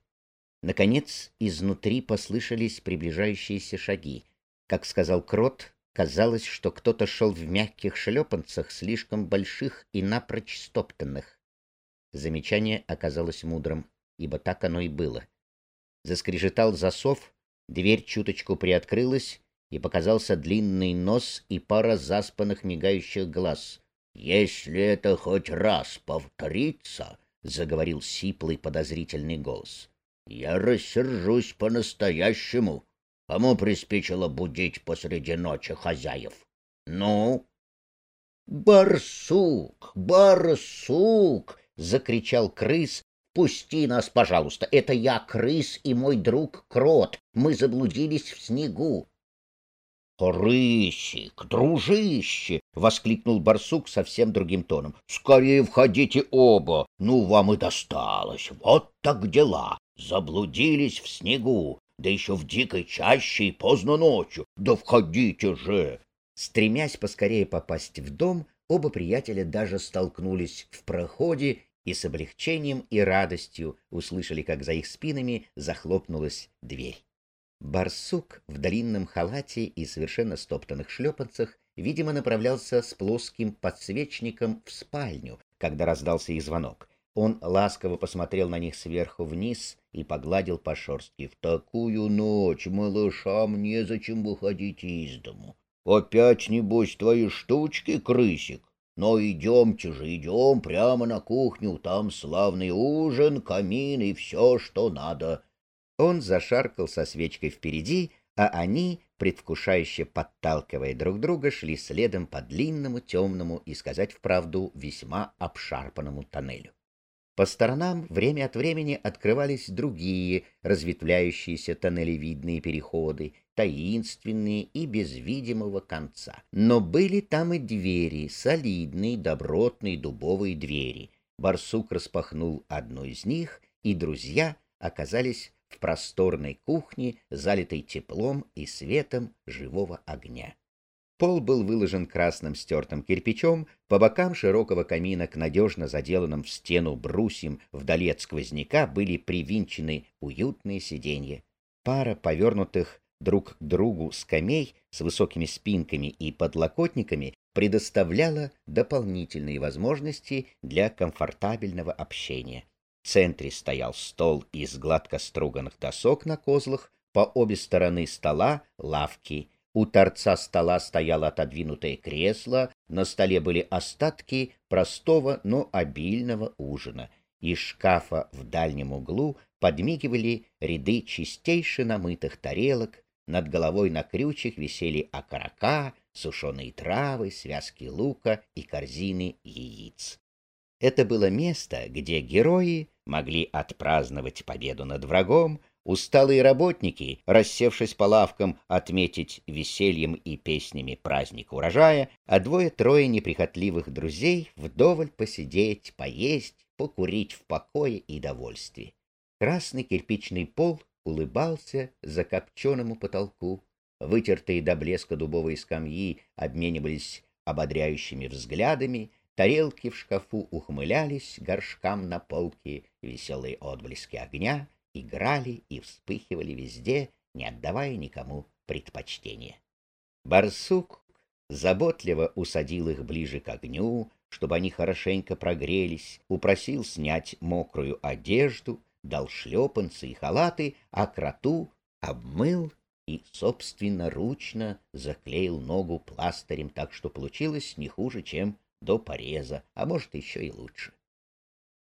Наконец, изнутри послышались приближающиеся шаги. Как сказал Крот, казалось, что кто-то шел в мягких шлепанцах, слишком больших и напрочь стоптанных. Замечание оказалось мудрым, ибо так оно и было. Заскрежетал засов, дверь чуточку приоткрылась, и показался длинный нос и пара заспанных мигающих глаз. «Если это хоть раз повторится», — заговорил сиплый подозрительный голос, — «я рассержусь по-настоящему». Кому приспичило будить посреди ночи хозяев? Ну? Барсук, барсук, закричал крыс. Пусти нас, пожалуйста. Это я, крыс, и мой друг Крот. Мы заблудились в снегу. «Крысик, дружище!» — воскликнул барсук совсем другим тоном. «Скорее входите оба! Ну, вам и досталось! Вот так дела! Заблудились в снегу! да еще в дикой чаще и поздно ночью. Да входите же!» Стремясь поскорее попасть в дом, оба приятеля даже столкнулись в проходе и с облегчением и радостью услышали, как за их спинами захлопнулась дверь. Барсук в длинном халате и совершенно стоптанных шлепанцах, видимо, направлялся с плоским подсвечником в спальню, когда раздался их звонок. Он ласково посмотрел на них сверху вниз и погладил по шерстке. В такую ночь малышам незачем выходить из дому. Опять, небось, твои штучки, крысик? Но идемте же, идем прямо на кухню, там славный ужин, камин и все, что надо. Он зашаркал со свечкой впереди, а они, предвкушающе подталкивая друг друга, шли следом по длинному, темному и, сказать вправду, весьма обшарпанному тоннелю. По сторонам время от времени открывались другие разветвляющиеся тоннелевидные переходы, таинственные и без видимого конца. Но были там и двери, солидные, добротные дубовые двери. Барсук распахнул одну из них, и друзья оказались в просторной кухне, залитой теплом и светом живого огня. Пол был выложен красным стертым кирпичом, по бокам широкого камина к надежно заделанным в стену брусьям вдали от сквозняка были привинчены уютные сиденья. Пара повернутых друг к другу скамей с высокими спинками и подлокотниками предоставляла дополнительные возможности для комфортабельного общения. В центре стоял стол из гладко струганных досок на козлах, по обе стороны стола — лавки — у торца стола стояло отодвинутое кресло, на столе были остатки простого, но обильного ужина. Из шкафа в дальнем углу подмигивали ряды чистейше намытых тарелок, над головой на крючьях висели окорока, сушеные травы, связки лука и корзины яиц. Это было место, где герои могли отпраздновать победу над врагом, Усталые работники, рассевшись по лавкам, отметить весельем и песнями праздник урожая, а двое-трое неприхотливых друзей вдоволь посидеть, поесть, покурить в покое и довольстве. Красный кирпичный пол улыбался закопченному потолку. Вытертые до блеска дубовые скамьи обменивались ободряющими взглядами, тарелки в шкафу ухмылялись горшкам на полке, веселые отблески огня играли и вспыхивали везде, не отдавая никому предпочтения. Барсук заботливо усадил их ближе к огню, чтобы они хорошенько прогрелись, упросил снять мокрую одежду, дал шлепанцы и халаты, а кроту обмыл и собственноручно заклеил ногу пластырем, так что получилось не хуже, чем до пореза, а может еще и лучше.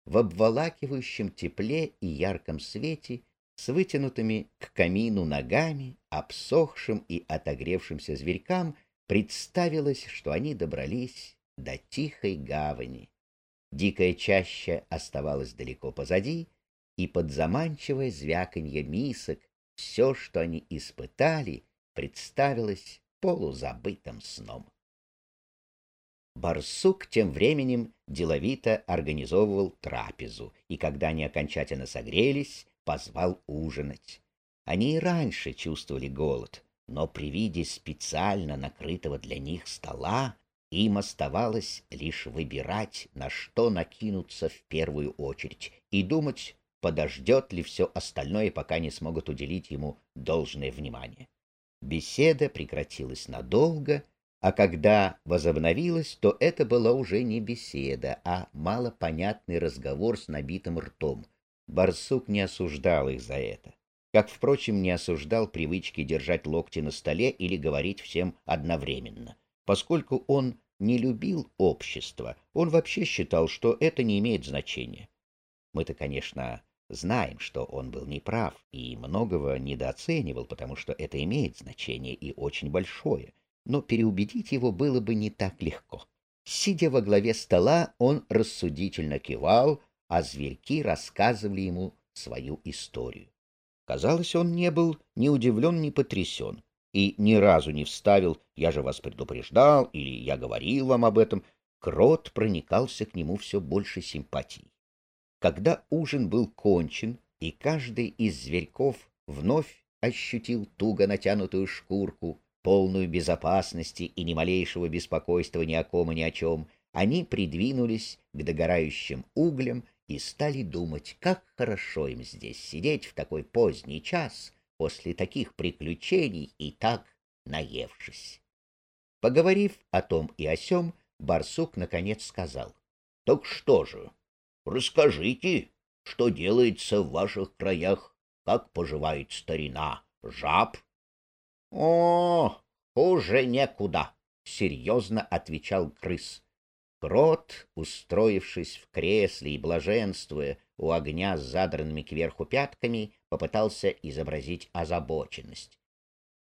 В обволакивающем тепле и ярком свете с вытянутыми к камину ногами, обсохшим и отогревшимся зверькам представилось, что они добрались до тихой гавани. Дикая чаща оставалась далеко позади, и под заманчивое звяканье мисок все, что они испытали, представилось полузабытым сном. Барсук тем временем деловито организовывал трапезу, и когда они окончательно согрелись, позвал ужинать. Они и раньше чувствовали голод, но при виде специально накрытого для них стола им оставалось лишь выбирать, на что накинуться в первую очередь, и думать, подождет ли все остальное, пока не смогут уделить ему должное внимание. Беседа прекратилась надолго, а когда возобновилась, то это была уже не беседа, а малопонятный разговор с набитым ртом. Барсук не осуждал их за это, как, впрочем, не осуждал привычки держать локти на столе или говорить всем одновременно. Поскольку он не любил общество, он вообще считал, что это не имеет значения. Мы-то, конечно, знаем, что он был неправ и многого недооценивал, потому что это имеет значение и очень большое, но переубедить его было бы не так легко. Сидя во главе стола, он рассудительно кивал, а зверьки рассказывали ему свою историю. Казалось, он не был ни удивлен, ни потрясен и ни разу не вставил «я же вас предупреждал» или «я говорил вам об этом». Крот проникался к нему все больше симпатий. Когда ужин был кончен, и каждый из зверьков вновь ощутил туго натянутую шкурку, полную безопасности и ни малейшего беспокойства ни о ком и ни о чем, они придвинулись к догорающим углям и стали думать, как хорошо им здесь сидеть в такой поздний час, после таких приключений и так наевшись. Поговорив о том и о сём, барсук наконец сказал. — Так что же, расскажите, что делается в ваших краях, как поживает старина, жаб? — О, хуже некуда, — серьезно отвечал крыс. Крот, устроившись в кресле и блаженствуя у огня с задранными кверху пятками, попытался изобразить озабоченность.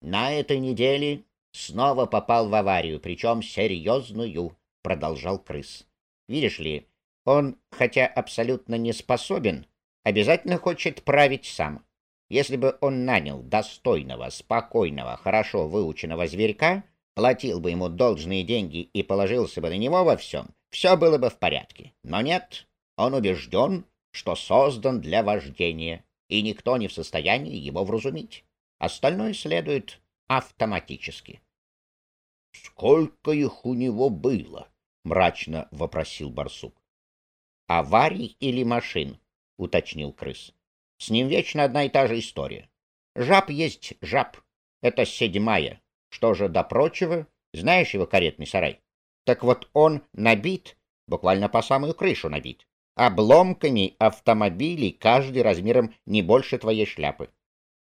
«На этой неделе снова попал в аварию, причем серьезную», — продолжал крыс. «Видишь ли, он, хотя абсолютно не способен, обязательно хочет править сам. Если бы он нанял достойного, спокойного, хорошо выученного зверька, платил бы ему должные деньги и положился бы на него во всем, все было бы в порядке. Но нет, он убежден, что создан для вождения, и никто не в состоянии его вразумить. Остальное следует автоматически. — Сколько их у него было? — мрачно вопросил барсук. — Аварий или машин? — уточнил крыс. — С ним вечно одна и та же история. Жаб есть жаб. Это седьмая. Что же до прочего? Знаешь его каретный сарай? Так вот он набит, буквально по самую крышу набит, обломками автомобилей, каждый размером не больше твоей шляпы,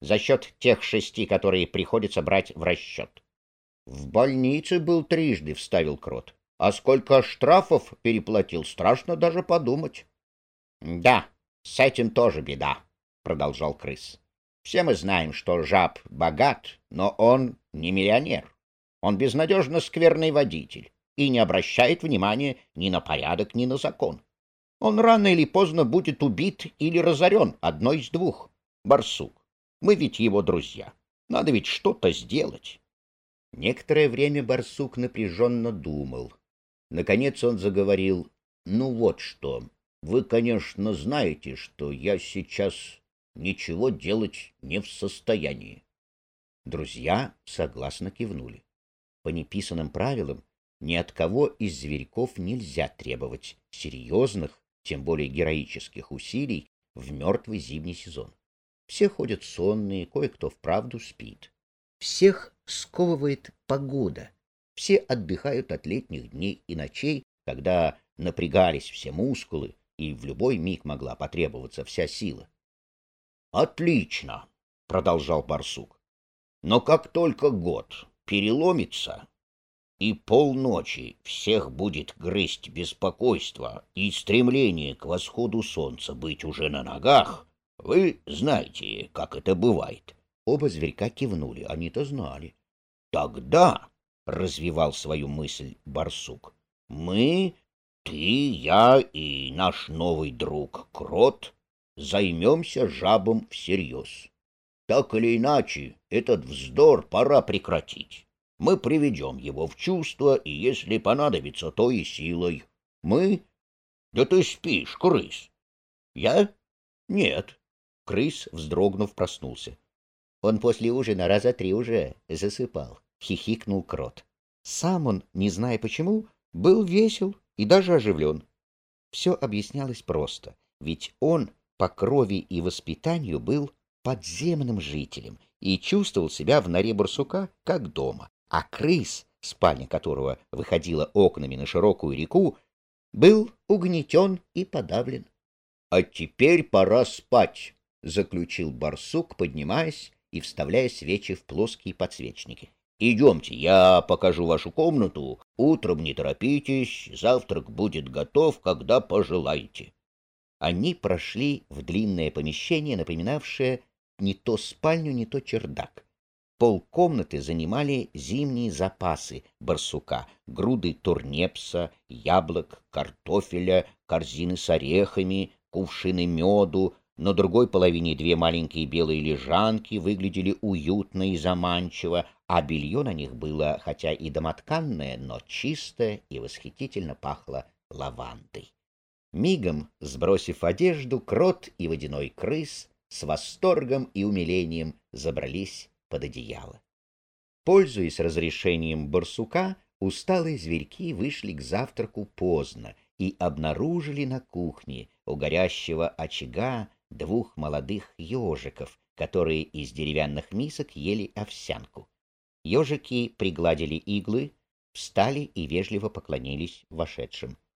за счет тех шести, которые приходится брать в расчет. — В больнице был трижды, — вставил Крот. — А сколько штрафов переплатил, страшно даже подумать. — Да, с этим тоже беда, — продолжал крыс. — Все мы знаем, что жаб богат, но он не миллионер. Он безнадежно скверный водитель и не обращает внимания ни на порядок, ни на закон. Он рано или поздно будет убит или разорен, одно из двух. Барсук, мы ведь его друзья. Надо ведь что-то сделать. Некоторое время барсук напряженно думал. Наконец он заговорил. Ну вот что, вы, конечно, знаете, что я сейчас ничего делать не в состоянии. Друзья согласно кивнули. По неписанным правилам ни от кого из зверьков нельзя требовать серьезных, тем более героических усилий в мертвый зимний сезон. Все ходят сонные, кое-кто вправду спит. Всех сковывает погода. Все отдыхают от летних дней и ночей, когда напрягались все мускулы, и в любой миг могла потребоваться вся сила. — Отлично, — продолжал барсук. — Но как только год переломится, и полночи всех будет грызть беспокойство и стремление к восходу солнца быть уже на ногах, вы знаете, как это бывает. Оба зверька кивнули, они-то знали. Тогда, — развивал свою мысль барсук, — мы, ты, я и наш новый друг Крот займемся жабом всерьез. Так или иначе, этот вздор пора прекратить. Мы приведем его в чувство, и если понадобится, то и силой. Мы? Да ты спишь, крыс. Я? Нет. Крыс, вздрогнув, проснулся. Он после ужина раза три уже засыпал, хихикнул крот. Сам он, не зная почему, был весел и даже оживлен. Все объяснялось просто, ведь он по крови и воспитанию был подземным жителем и чувствовал себя в норе барсука как дома а крыс, спальня которого выходила окнами на широкую реку, был угнетен и подавлен. — А теперь пора спать, — заключил барсук, поднимаясь и вставляя свечи в плоские подсвечники. — Идемте, я покажу вашу комнату. Утром не торопитесь, завтрак будет готов, когда пожелаете. Они прошли в длинное помещение, напоминавшее не то спальню, не то чердак. Полкомнаты занимали зимние запасы барсука, груды турнепса, яблок, картофеля, корзины с орехами, кувшины меду. На другой половине две маленькие белые лежанки выглядели уютно и заманчиво, а белье на них было, хотя и домотканное, но чистое и восхитительно пахло лавандой. Мигом, сбросив одежду, крот и водяной крыс с восторгом и умилением забрались под одеяло. Пользуясь разрешением барсука, усталые зверьки вышли к завтраку поздно и обнаружили на кухне у горящего очага двух молодых ежиков, которые из деревянных мисок ели овсянку. Ежики пригладили иглы, встали и вежливо поклонились вошедшим. —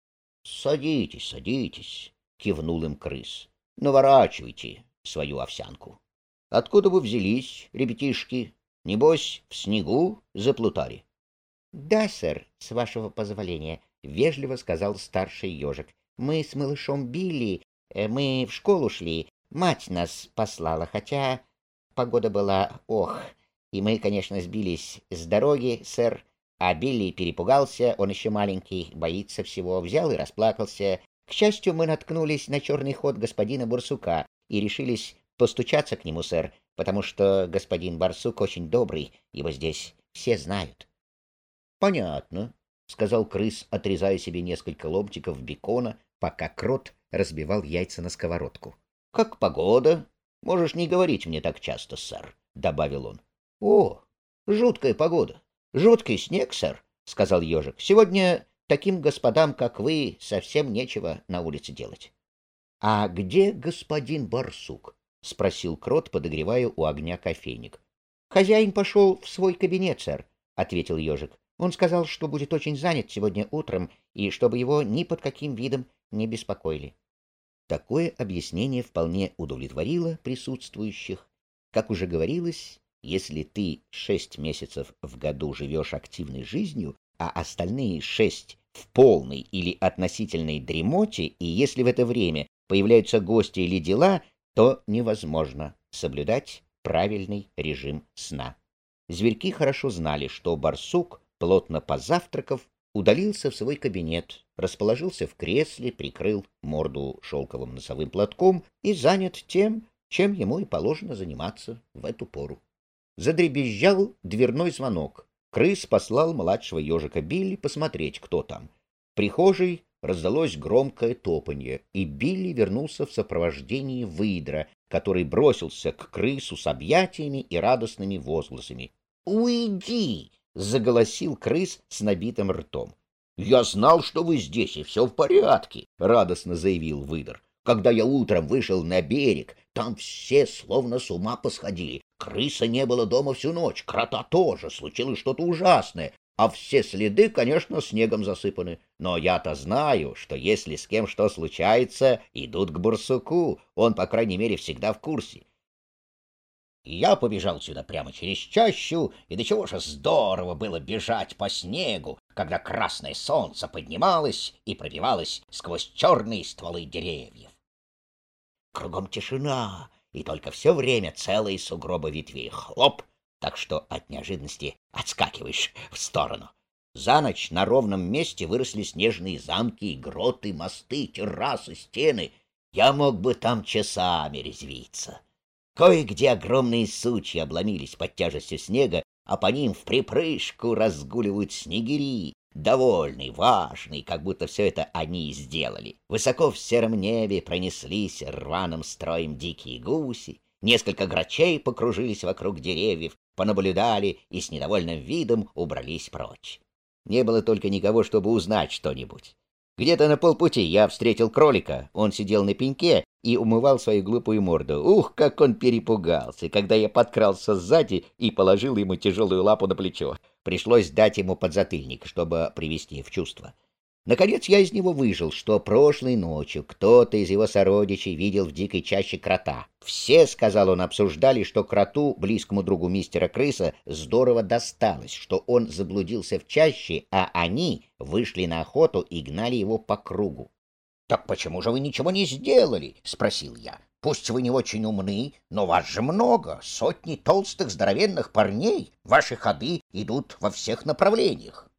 Садитесь, садитесь, — кивнул им крыс. — Наворачивайте свою овсянку. Откуда вы взялись, ребятишки? Небось, в снегу заплутали? — Да, сэр, с вашего позволения, — вежливо сказал старший ежик. — Мы с малышом Билли, э, мы в школу шли, мать нас послала, хотя погода была ох, и мы, конечно, сбились с дороги, сэр, а Билли перепугался, он еще маленький, боится всего, взял и расплакался. К счастью, мы наткнулись на черный ход господина Бурсука и решились постучаться к нему, сэр, потому что господин Барсук очень добрый, его здесь все знают. — Понятно, — сказал крыс, отрезая себе несколько ломтиков бекона, пока крот разбивал яйца на сковородку. — Как погода? Можешь не говорить мне так часто, сэр, — добавил он. — О, жуткая погода. Жуткий снег, сэр, — сказал ежик. — Сегодня таким господам, как вы, совсем нечего на улице делать. — А где господин Барсук? — спросил крот, подогревая у огня кофейник. — Хозяин пошел в свой кабинет, сэр, — ответил ежик. Он сказал, что будет очень занят сегодня утром, и чтобы его ни под каким видом не беспокоили. Такое объяснение вполне удовлетворило присутствующих. Как уже говорилось, если ты шесть месяцев в году живешь активной жизнью, а остальные шесть в полной или относительной дремоте, и если в это время появляются гости или дела, то невозможно соблюдать правильный режим сна. Зверьки хорошо знали, что барсук, плотно позавтракав, удалился в свой кабинет, расположился в кресле, прикрыл морду шелковым носовым платком и занят тем, чем ему и положено заниматься в эту пору. Задребезжал дверной звонок. Крыс послал младшего ежика Билли посмотреть, кто там. В прихожей раздалось громкое топанье, и Билли вернулся в сопровождении выдра, который бросился к крысу с объятиями и радостными возгласами. «Уйди! заголосил крыс с набитым ртом. — Я знал, что вы здесь, и все в порядке, — радостно заявил выдор. Когда я утром вышел на берег, там все словно с ума посходили. Крыса не было дома всю ночь, крота тоже, случилось что-то ужасное. А все следы, конечно, снегом засыпаны. Но я-то знаю, что если с кем что случается, идут к барсуку. Он, по крайней мере, всегда в курсе. я побежал сюда прямо через чащу, и до чего же здорово было бежать по снегу, когда красное солнце поднималось и пробивалось сквозь черные стволы деревьев. Кругом тишина, и только все время целые сугробы ветвей. Хлоп! Так что от неожиданности отскакиваешь в сторону. За ночь на ровном месте выросли снежные замки, гроты, мосты, террасы, стены. Я мог бы там часами резвиться. Кое-где огромные сучья обломились под тяжестью снега, а по ним в припрыжку разгуливают снегири, довольный, важный, как будто все это они и сделали. Высоко в сером небе пронеслись рваным строем дикие гуси, несколько грачей покружились вокруг деревьев, понаблюдали и с недовольным видом убрались прочь. Не было только никого, чтобы узнать что-нибудь. Где-то на полпути я встретил кролика. Он сидел на пеньке и умывал свою глупую морду. Ух, как он перепугался, когда я подкрался сзади и положил ему тяжелую лапу на плечо. Пришлось дать ему подзатыльник, чтобы привести в чувство. Наконец я из него выжил, что прошлой ночью кто-то из его сородичей видел в дикой чаще крота. Все, — сказал он, — обсуждали, что кроту, близкому другу мистера Крыса, здорово досталось, что он заблудился в чаще, а они вышли на охоту и гнали его по кругу. — Так почему же вы ничего не сделали? — спросил я. — Пусть вы не очень умны, но вас же много, сотни толстых здоровенных парней. Ваши ходы идут во всех направлениях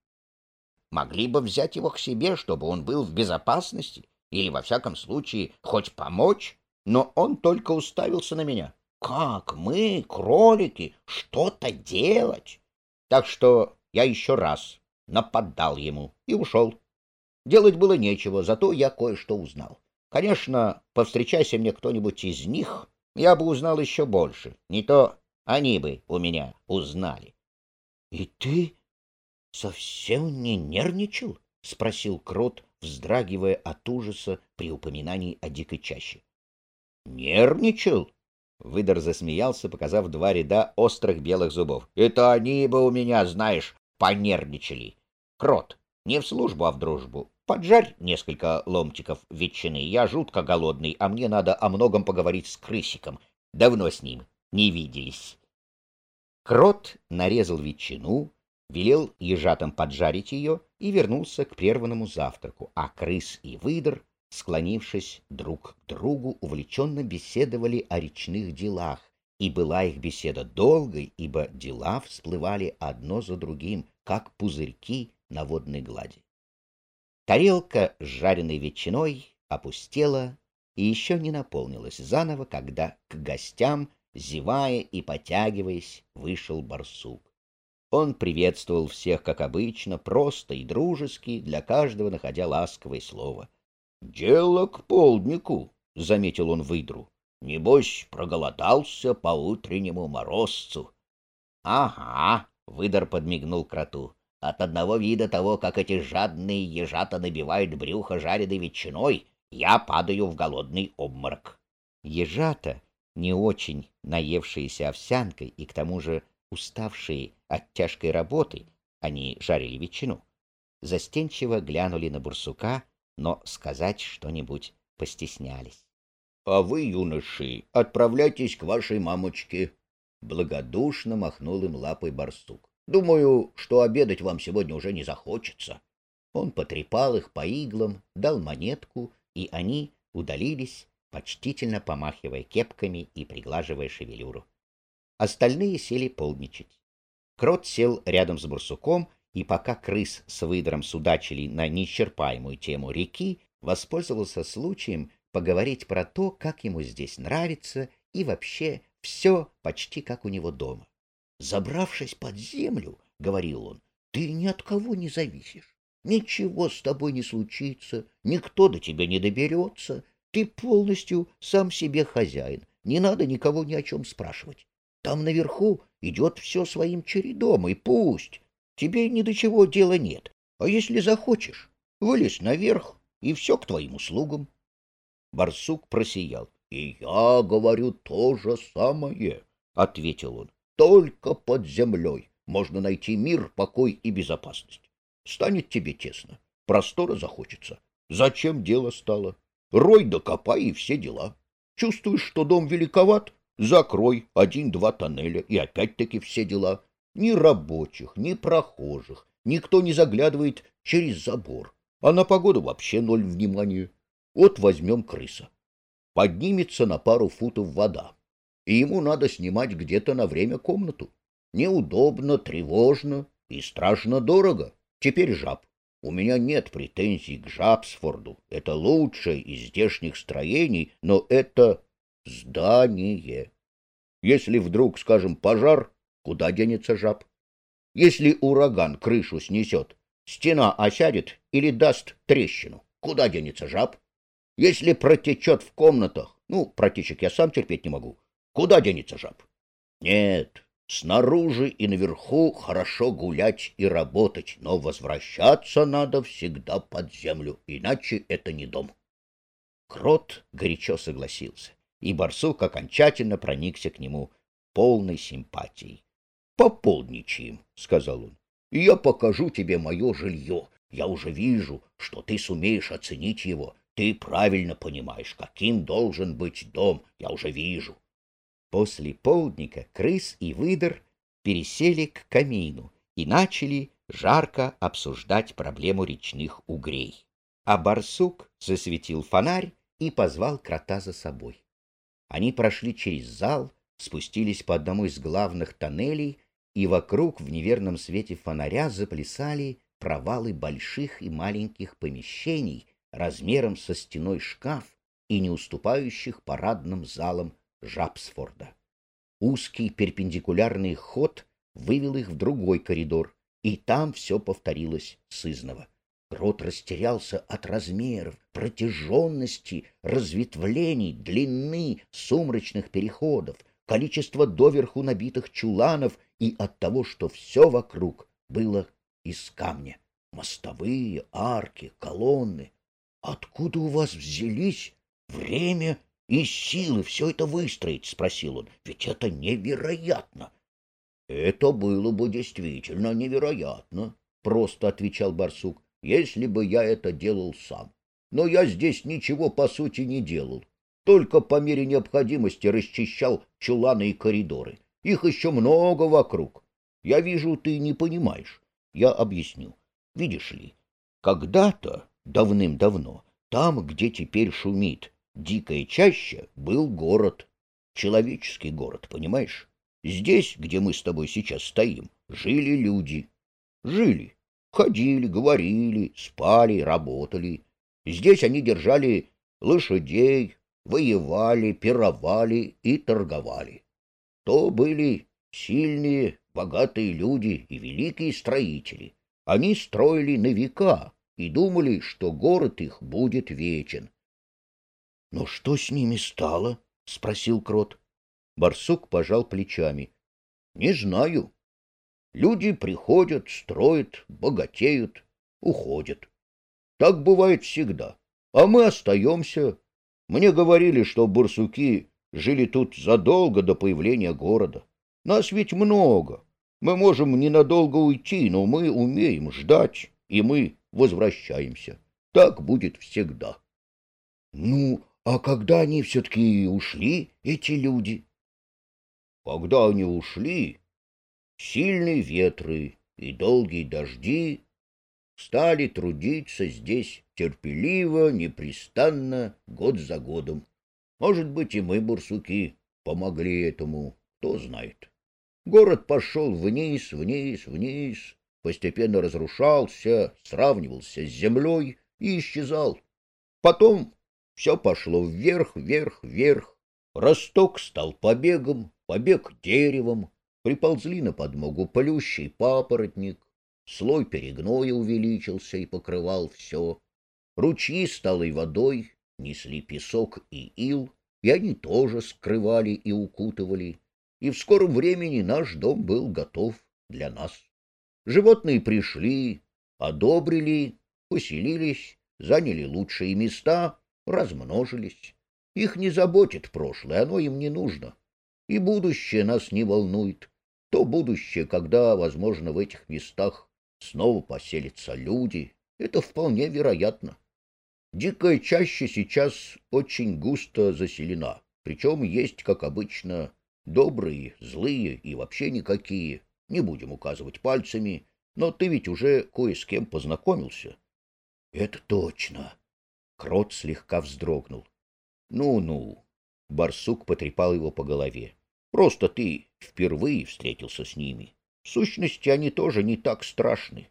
могли бы взять его к себе, чтобы он был в безопасности, или, во всяком случае, хоть помочь, но он только уставился на меня. Как мы, кролики, что-то делать? Так что я еще раз нападал ему и ушел. Делать было нечего, зато я кое-что узнал. Конечно, повстречайся мне кто-нибудь из них, я бы узнал еще больше. Не то они бы у меня узнали. — И ты совсем не нервничал? — спросил Крот, вздрагивая от ужаса при упоминании о дикой чаще. — Нервничал? Выдор засмеялся, показав два ряда острых белых зубов. — Это они бы у меня, знаешь, понервничали. Крот, не в службу, а в дружбу. Поджарь несколько ломтиков ветчины. Я жутко голодный, а мне надо о многом поговорить с крысиком. Давно с ним не виделись. Крот нарезал ветчину, велел ежатам поджарить ее и вернулся к прерванному завтраку, а крыс и выдр, склонившись друг к другу, увлеченно беседовали о речных делах, и была их беседа долгой, ибо дела всплывали одно за другим, как пузырьки на водной глади. Тарелка с жареной ветчиной опустела и еще не наполнилась заново, когда к гостям, зевая и потягиваясь, вышел барсук. Он приветствовал всех, как обычно, просто и дружески, для каждого находя ласковое слово. — Дело к полднику, — заметил он выдру. — Небось, проголодался по утреннему морозцу. — Ага, — выдор подмигнул кроту. — От одного вида того, как эти жадные ежата набивают брюхо жареной ветчиной, я падаю в голодный обморок. Ежата, не очень наевшиеся овсянкой и к тому же уставшие от тяжкой работы, они жарили ветчину, застенчиво глянули на бурсука, но сказать что-нибудь постеснялись. — А вы, юноши, отправляйтесь к вашей мамочке. Благодушно махнул им лапой барсук. — Думаю, что обедать вам сегодня уже не захочется. Он потрепал их по иглам, дал монетку, и они удалились, почтительно помахивая кепками и приглаживая шевелюру. Остальные сели полдничать. Крот сел рядом с барсуком, и пока крыс с выдром судачили на неисчерпаемую тему реки, воспользовался случаем поговорить про то, как ему здесь нравится, и вообще все почти как у него дома. «Забравшись под землю, — говорил он, — ты ни от кого не зависишь. Ничего с тобой не случится, никто до тебя не доберется. Ты полностью сам себе хозяин, не надо никого ни о чем спрашивать. Там наверху идет все своим чередом, и пусть. тебе ни до чего дела нет. А если захочешь, вылезь наверх, и все к твоим услугам. Барсук просиял. — И я говорю то же самое, — ответил он. — Только под землей можно найти мир, покой и безопасность. Станет тебе тесно, простора захочется. Зачем дело стало? Рой да копай и все дела. Чувствуешь, что дом великоват? Закрой один-два тоннеля, и опять-таки все дела. Ни рабочих, ни прохожих, никто не заглядывает через забор, а на погоду вообще ноль внимания. Вот возьмем крыса. Поднимется на пару футов вода, и ему надо снимать где-то на время комнату. Неудобно, тревожно и страшно дорого. Теперь жаб. У меня нет претензий к Жабсфорду. Это лучшее из здешних строений, но это здание. Если вдруг, скажем, пожар, куда денется жаб? Если ураган крышу снесет, стена осядет или даст трещину, куда денется жаб? Если протечет в комнатах, ну, протечек я сам терпеть не могу, куда денется жаб? Нет, Снаружи и наверху хорошо гулять и работать, но возвращаться надо всегда под землю, иначе это не дом. Крот горячо согласился, и барсук окончательно проникся к нему полной симпатией. — Пополничаем, — сказал он, — я покажу тебе мое жилье. Я уже вижу, что ты сумеешь оценить его. Ты правильно понимаешь, каким должен быть дом. Я уже вижу. После полдника крыс и выдор пересели к камину и начали жарко обсуждать проблему речных угрей. А барсук засветил фонарь и позвал крота за собой. Они прошли через зал, спустились по одному из главных тоннелей, и вокруг в неверном свете фонаря заплясали провалы больших и маленьких помещений размером со стеной шкаф и не уступающих парадным залам Жабсфорда. Узкий перпендикулярный ход вывел их в другой коридор, и там все повторилось сызново. Рот растерялся от размеров, протяженности, разветвлений, длины сумрачных переходов, количества доверху набитых чуланов и от того, что все вокруг было из камня. Мостовые, арки, колонны. Откуда у вас взялись время и силы все это выстроить? — спросил он. — Ведь это невероятно. — Это было бы действительно невероятно, — просто отвечал барсук, — если бы я это делал сам. Но я здесь ничего по сути не делал, только по мере необходимости расчищал чуланы и коридоры. Их еще много вокруг. Я вижу, ты не понимаешь. Я объясню. Видишь ли, когда-то, давным-давно, там, где теперь шумит дикая чаща был город, человеческий город, понимаешь? Здесь, где мы с тобой сейчас стоим, жили люди. Жили, ходили, говорили, спали, работали. Здесь они держали лошадей, воевали, пировали и торговали. То были сильные, богатые люди и великие строители. Они строили на века и думали, что город их будет вечен. Но что с ними стало? — спросил крот. Барсук пожал плечами. — Не знаю. Люди приходят, строят, богатеют, уходят. Так бывает всегда. А мы остаемся. Мне говорили, что барсуки жили тут задолго до появления города. Нас ведь много. Мы можем ненадолго уйти, но мы умеем ждать, и мы возвращаемся. Так будет всегда. — Ну, а когда они все-таки ушли, эти люди? Когда они ушли, сильные ветры и долгие дожди стали трудиться здесь терпеливо, непрестанно, год за годом. Может быть, и мы, бурсуки, помогли этому, кто знает. Город пошел вниз, вниз, вниз, постепенно разрушался, сравнивался с землей и исчезал. Потом все пошло вверх, вверх, вверх. Росток стал побегом, побег деревом. Приползли на подмогу плющий папоротник. Слой перегноя увеличился и покрывал все. Ручьи сталой водой несли песок и ил, и они тоже скрывали и укутывали. И в скором времени наш дом был готов для нас. Животные пришли, одобрили, поселились, заняли лучшие места, размножились. Их не заботит прошлое, оно им не нужно. И будущее нас не волнует. То будущее, когда, возможно, в этих местах снова поселятся люди, это вполне вероятно. Дикая чаще сейчас очень густо заселена, причем есть, как обычно, добрые, злые и вообще никакие. Не будем указывать пальцами, но ты ведь уже кое с кем познакомился. — Это точно. Крот слегка вздрогнул. Ну-ну. Барсук потрепал его по голове. Просто ты впервые встретился с ними. В сущности, они тоже не так страшны.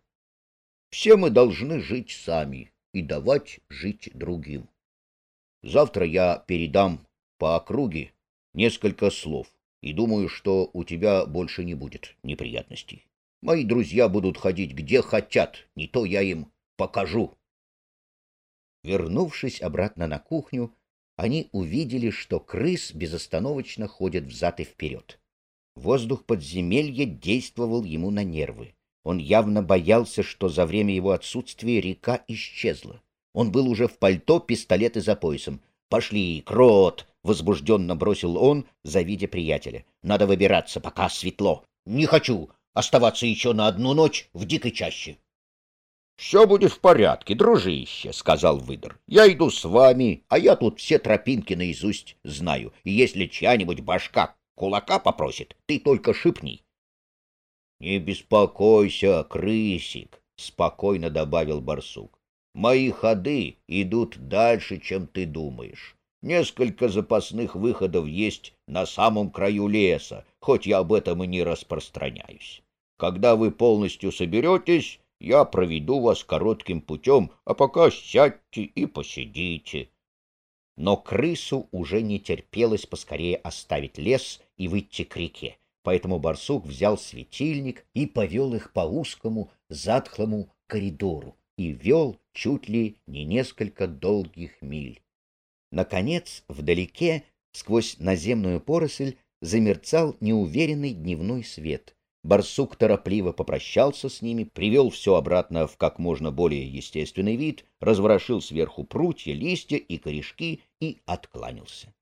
Все мы должны жить сами и давать жить другим. Завтра я передам по округе несколько слов и думаю, что у тебя больше не будет неприятностей. Мои друзья будут ходить где хотят, не то я им покажу. Вернувшись обратно на кухню, они увидели, что крыс безостановочно ходит взад и вперед. Воздух подземелья действовал ему на нервы. Он явно боялся, что за время его отсутствия река исчезла. Он был уже в пальто, пистолеты за поясом. «Пошли, крот!» — возбужденно бросил он, завидя приятеля. «Надо выбираться, пока светло. Не хочу оставаться еще на одну ночь в дикой чаще». «Все будет в порядке, дружище», — сказал выдр. «Я иду с вами, а я тут все тропинки наизусть знаю, и если чья-нибудь башка кулака попросит, ты только шипни». «Не беспокойся, крысик», — спокойно добавил барсук. «Мои ходы идут дальше, чем ты думаешь. Несколько запасных выходов есть на самом краю леса, хоть я об этом и не распространяюсь. Когда вы полностью соберетесь, я проведу вас коротким путем, а пока сядьте и посидите. Но крысу уже не терпелось поскорее оставить лес и выйти к реке, поэтому барсук взял светильник и повел их по узкому, затхлому коридору и вел чуть ли не несколько долгих миль. Наконец, вдалеке, сквозь наземную поросль, замерцал неуверенный дневной свет — Барсук торопливо попрощался с ними, привел все обратно в как можно более естественный вид, разворошил сверху прутья, листья и корешки и откланялся.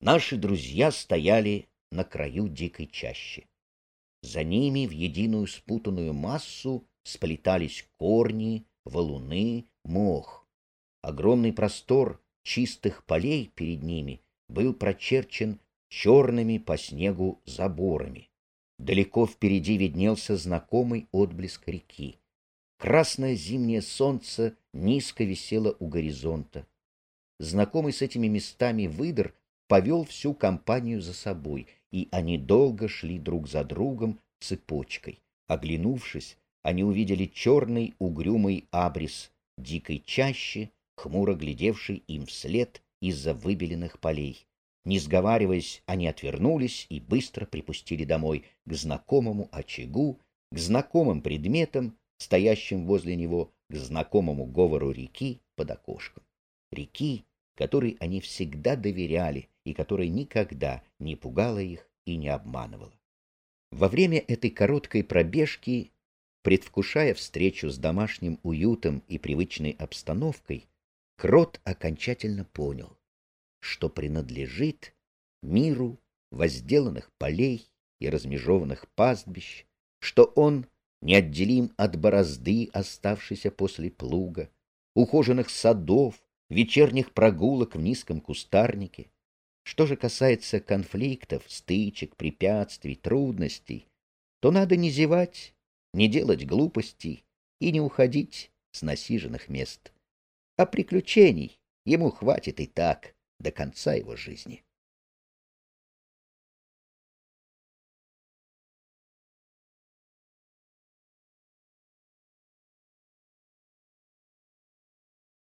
Наши друзья стояли на краю дикой чащи. За ними в единую спутанную массу сплетались корни, валуны, мох. Огромный простор чистых полей перед ними был прочерчен черными по снегу заборами. Далеко впереди виднелся знакомый отблеск реки. Красное зимнее солнце низко висело у горизонта. Знакомый с этими местами выдр повел всю компанию за собой, и они долго шли друг за другом цепочкой. Оглянувшись, они увидели черный угрюмый абрис дикой чащи, хмуро глядевший им вслед из-за выбеленных полей. Не сговариваясь, они отвернулись и быстро припустили домой, к знакомому очагу, к знакомым предметам, стоящим возле него, к знакомому говору реки под окошком. Реки, которой они всегда доверяли и которая никогда не пугала их и не обманывала. Во время этой короткой пробежки, предвкушая встречу с домашним уютом и привычной обстановкой, Крот окончательно понял что принадлежит миру возделанных полей и размежованных пастбищ, что он неотделим от борозды, оставшейся после плуга, ухоженных садов, вечерних прогулок в низком кустарнике. Что же касается конфликтов, стычек, препятствий, трудностей, то надо не зевать, не делать глупостей и не уходить с насиженных мест. А приключений ему хватит и так до конца его жизни.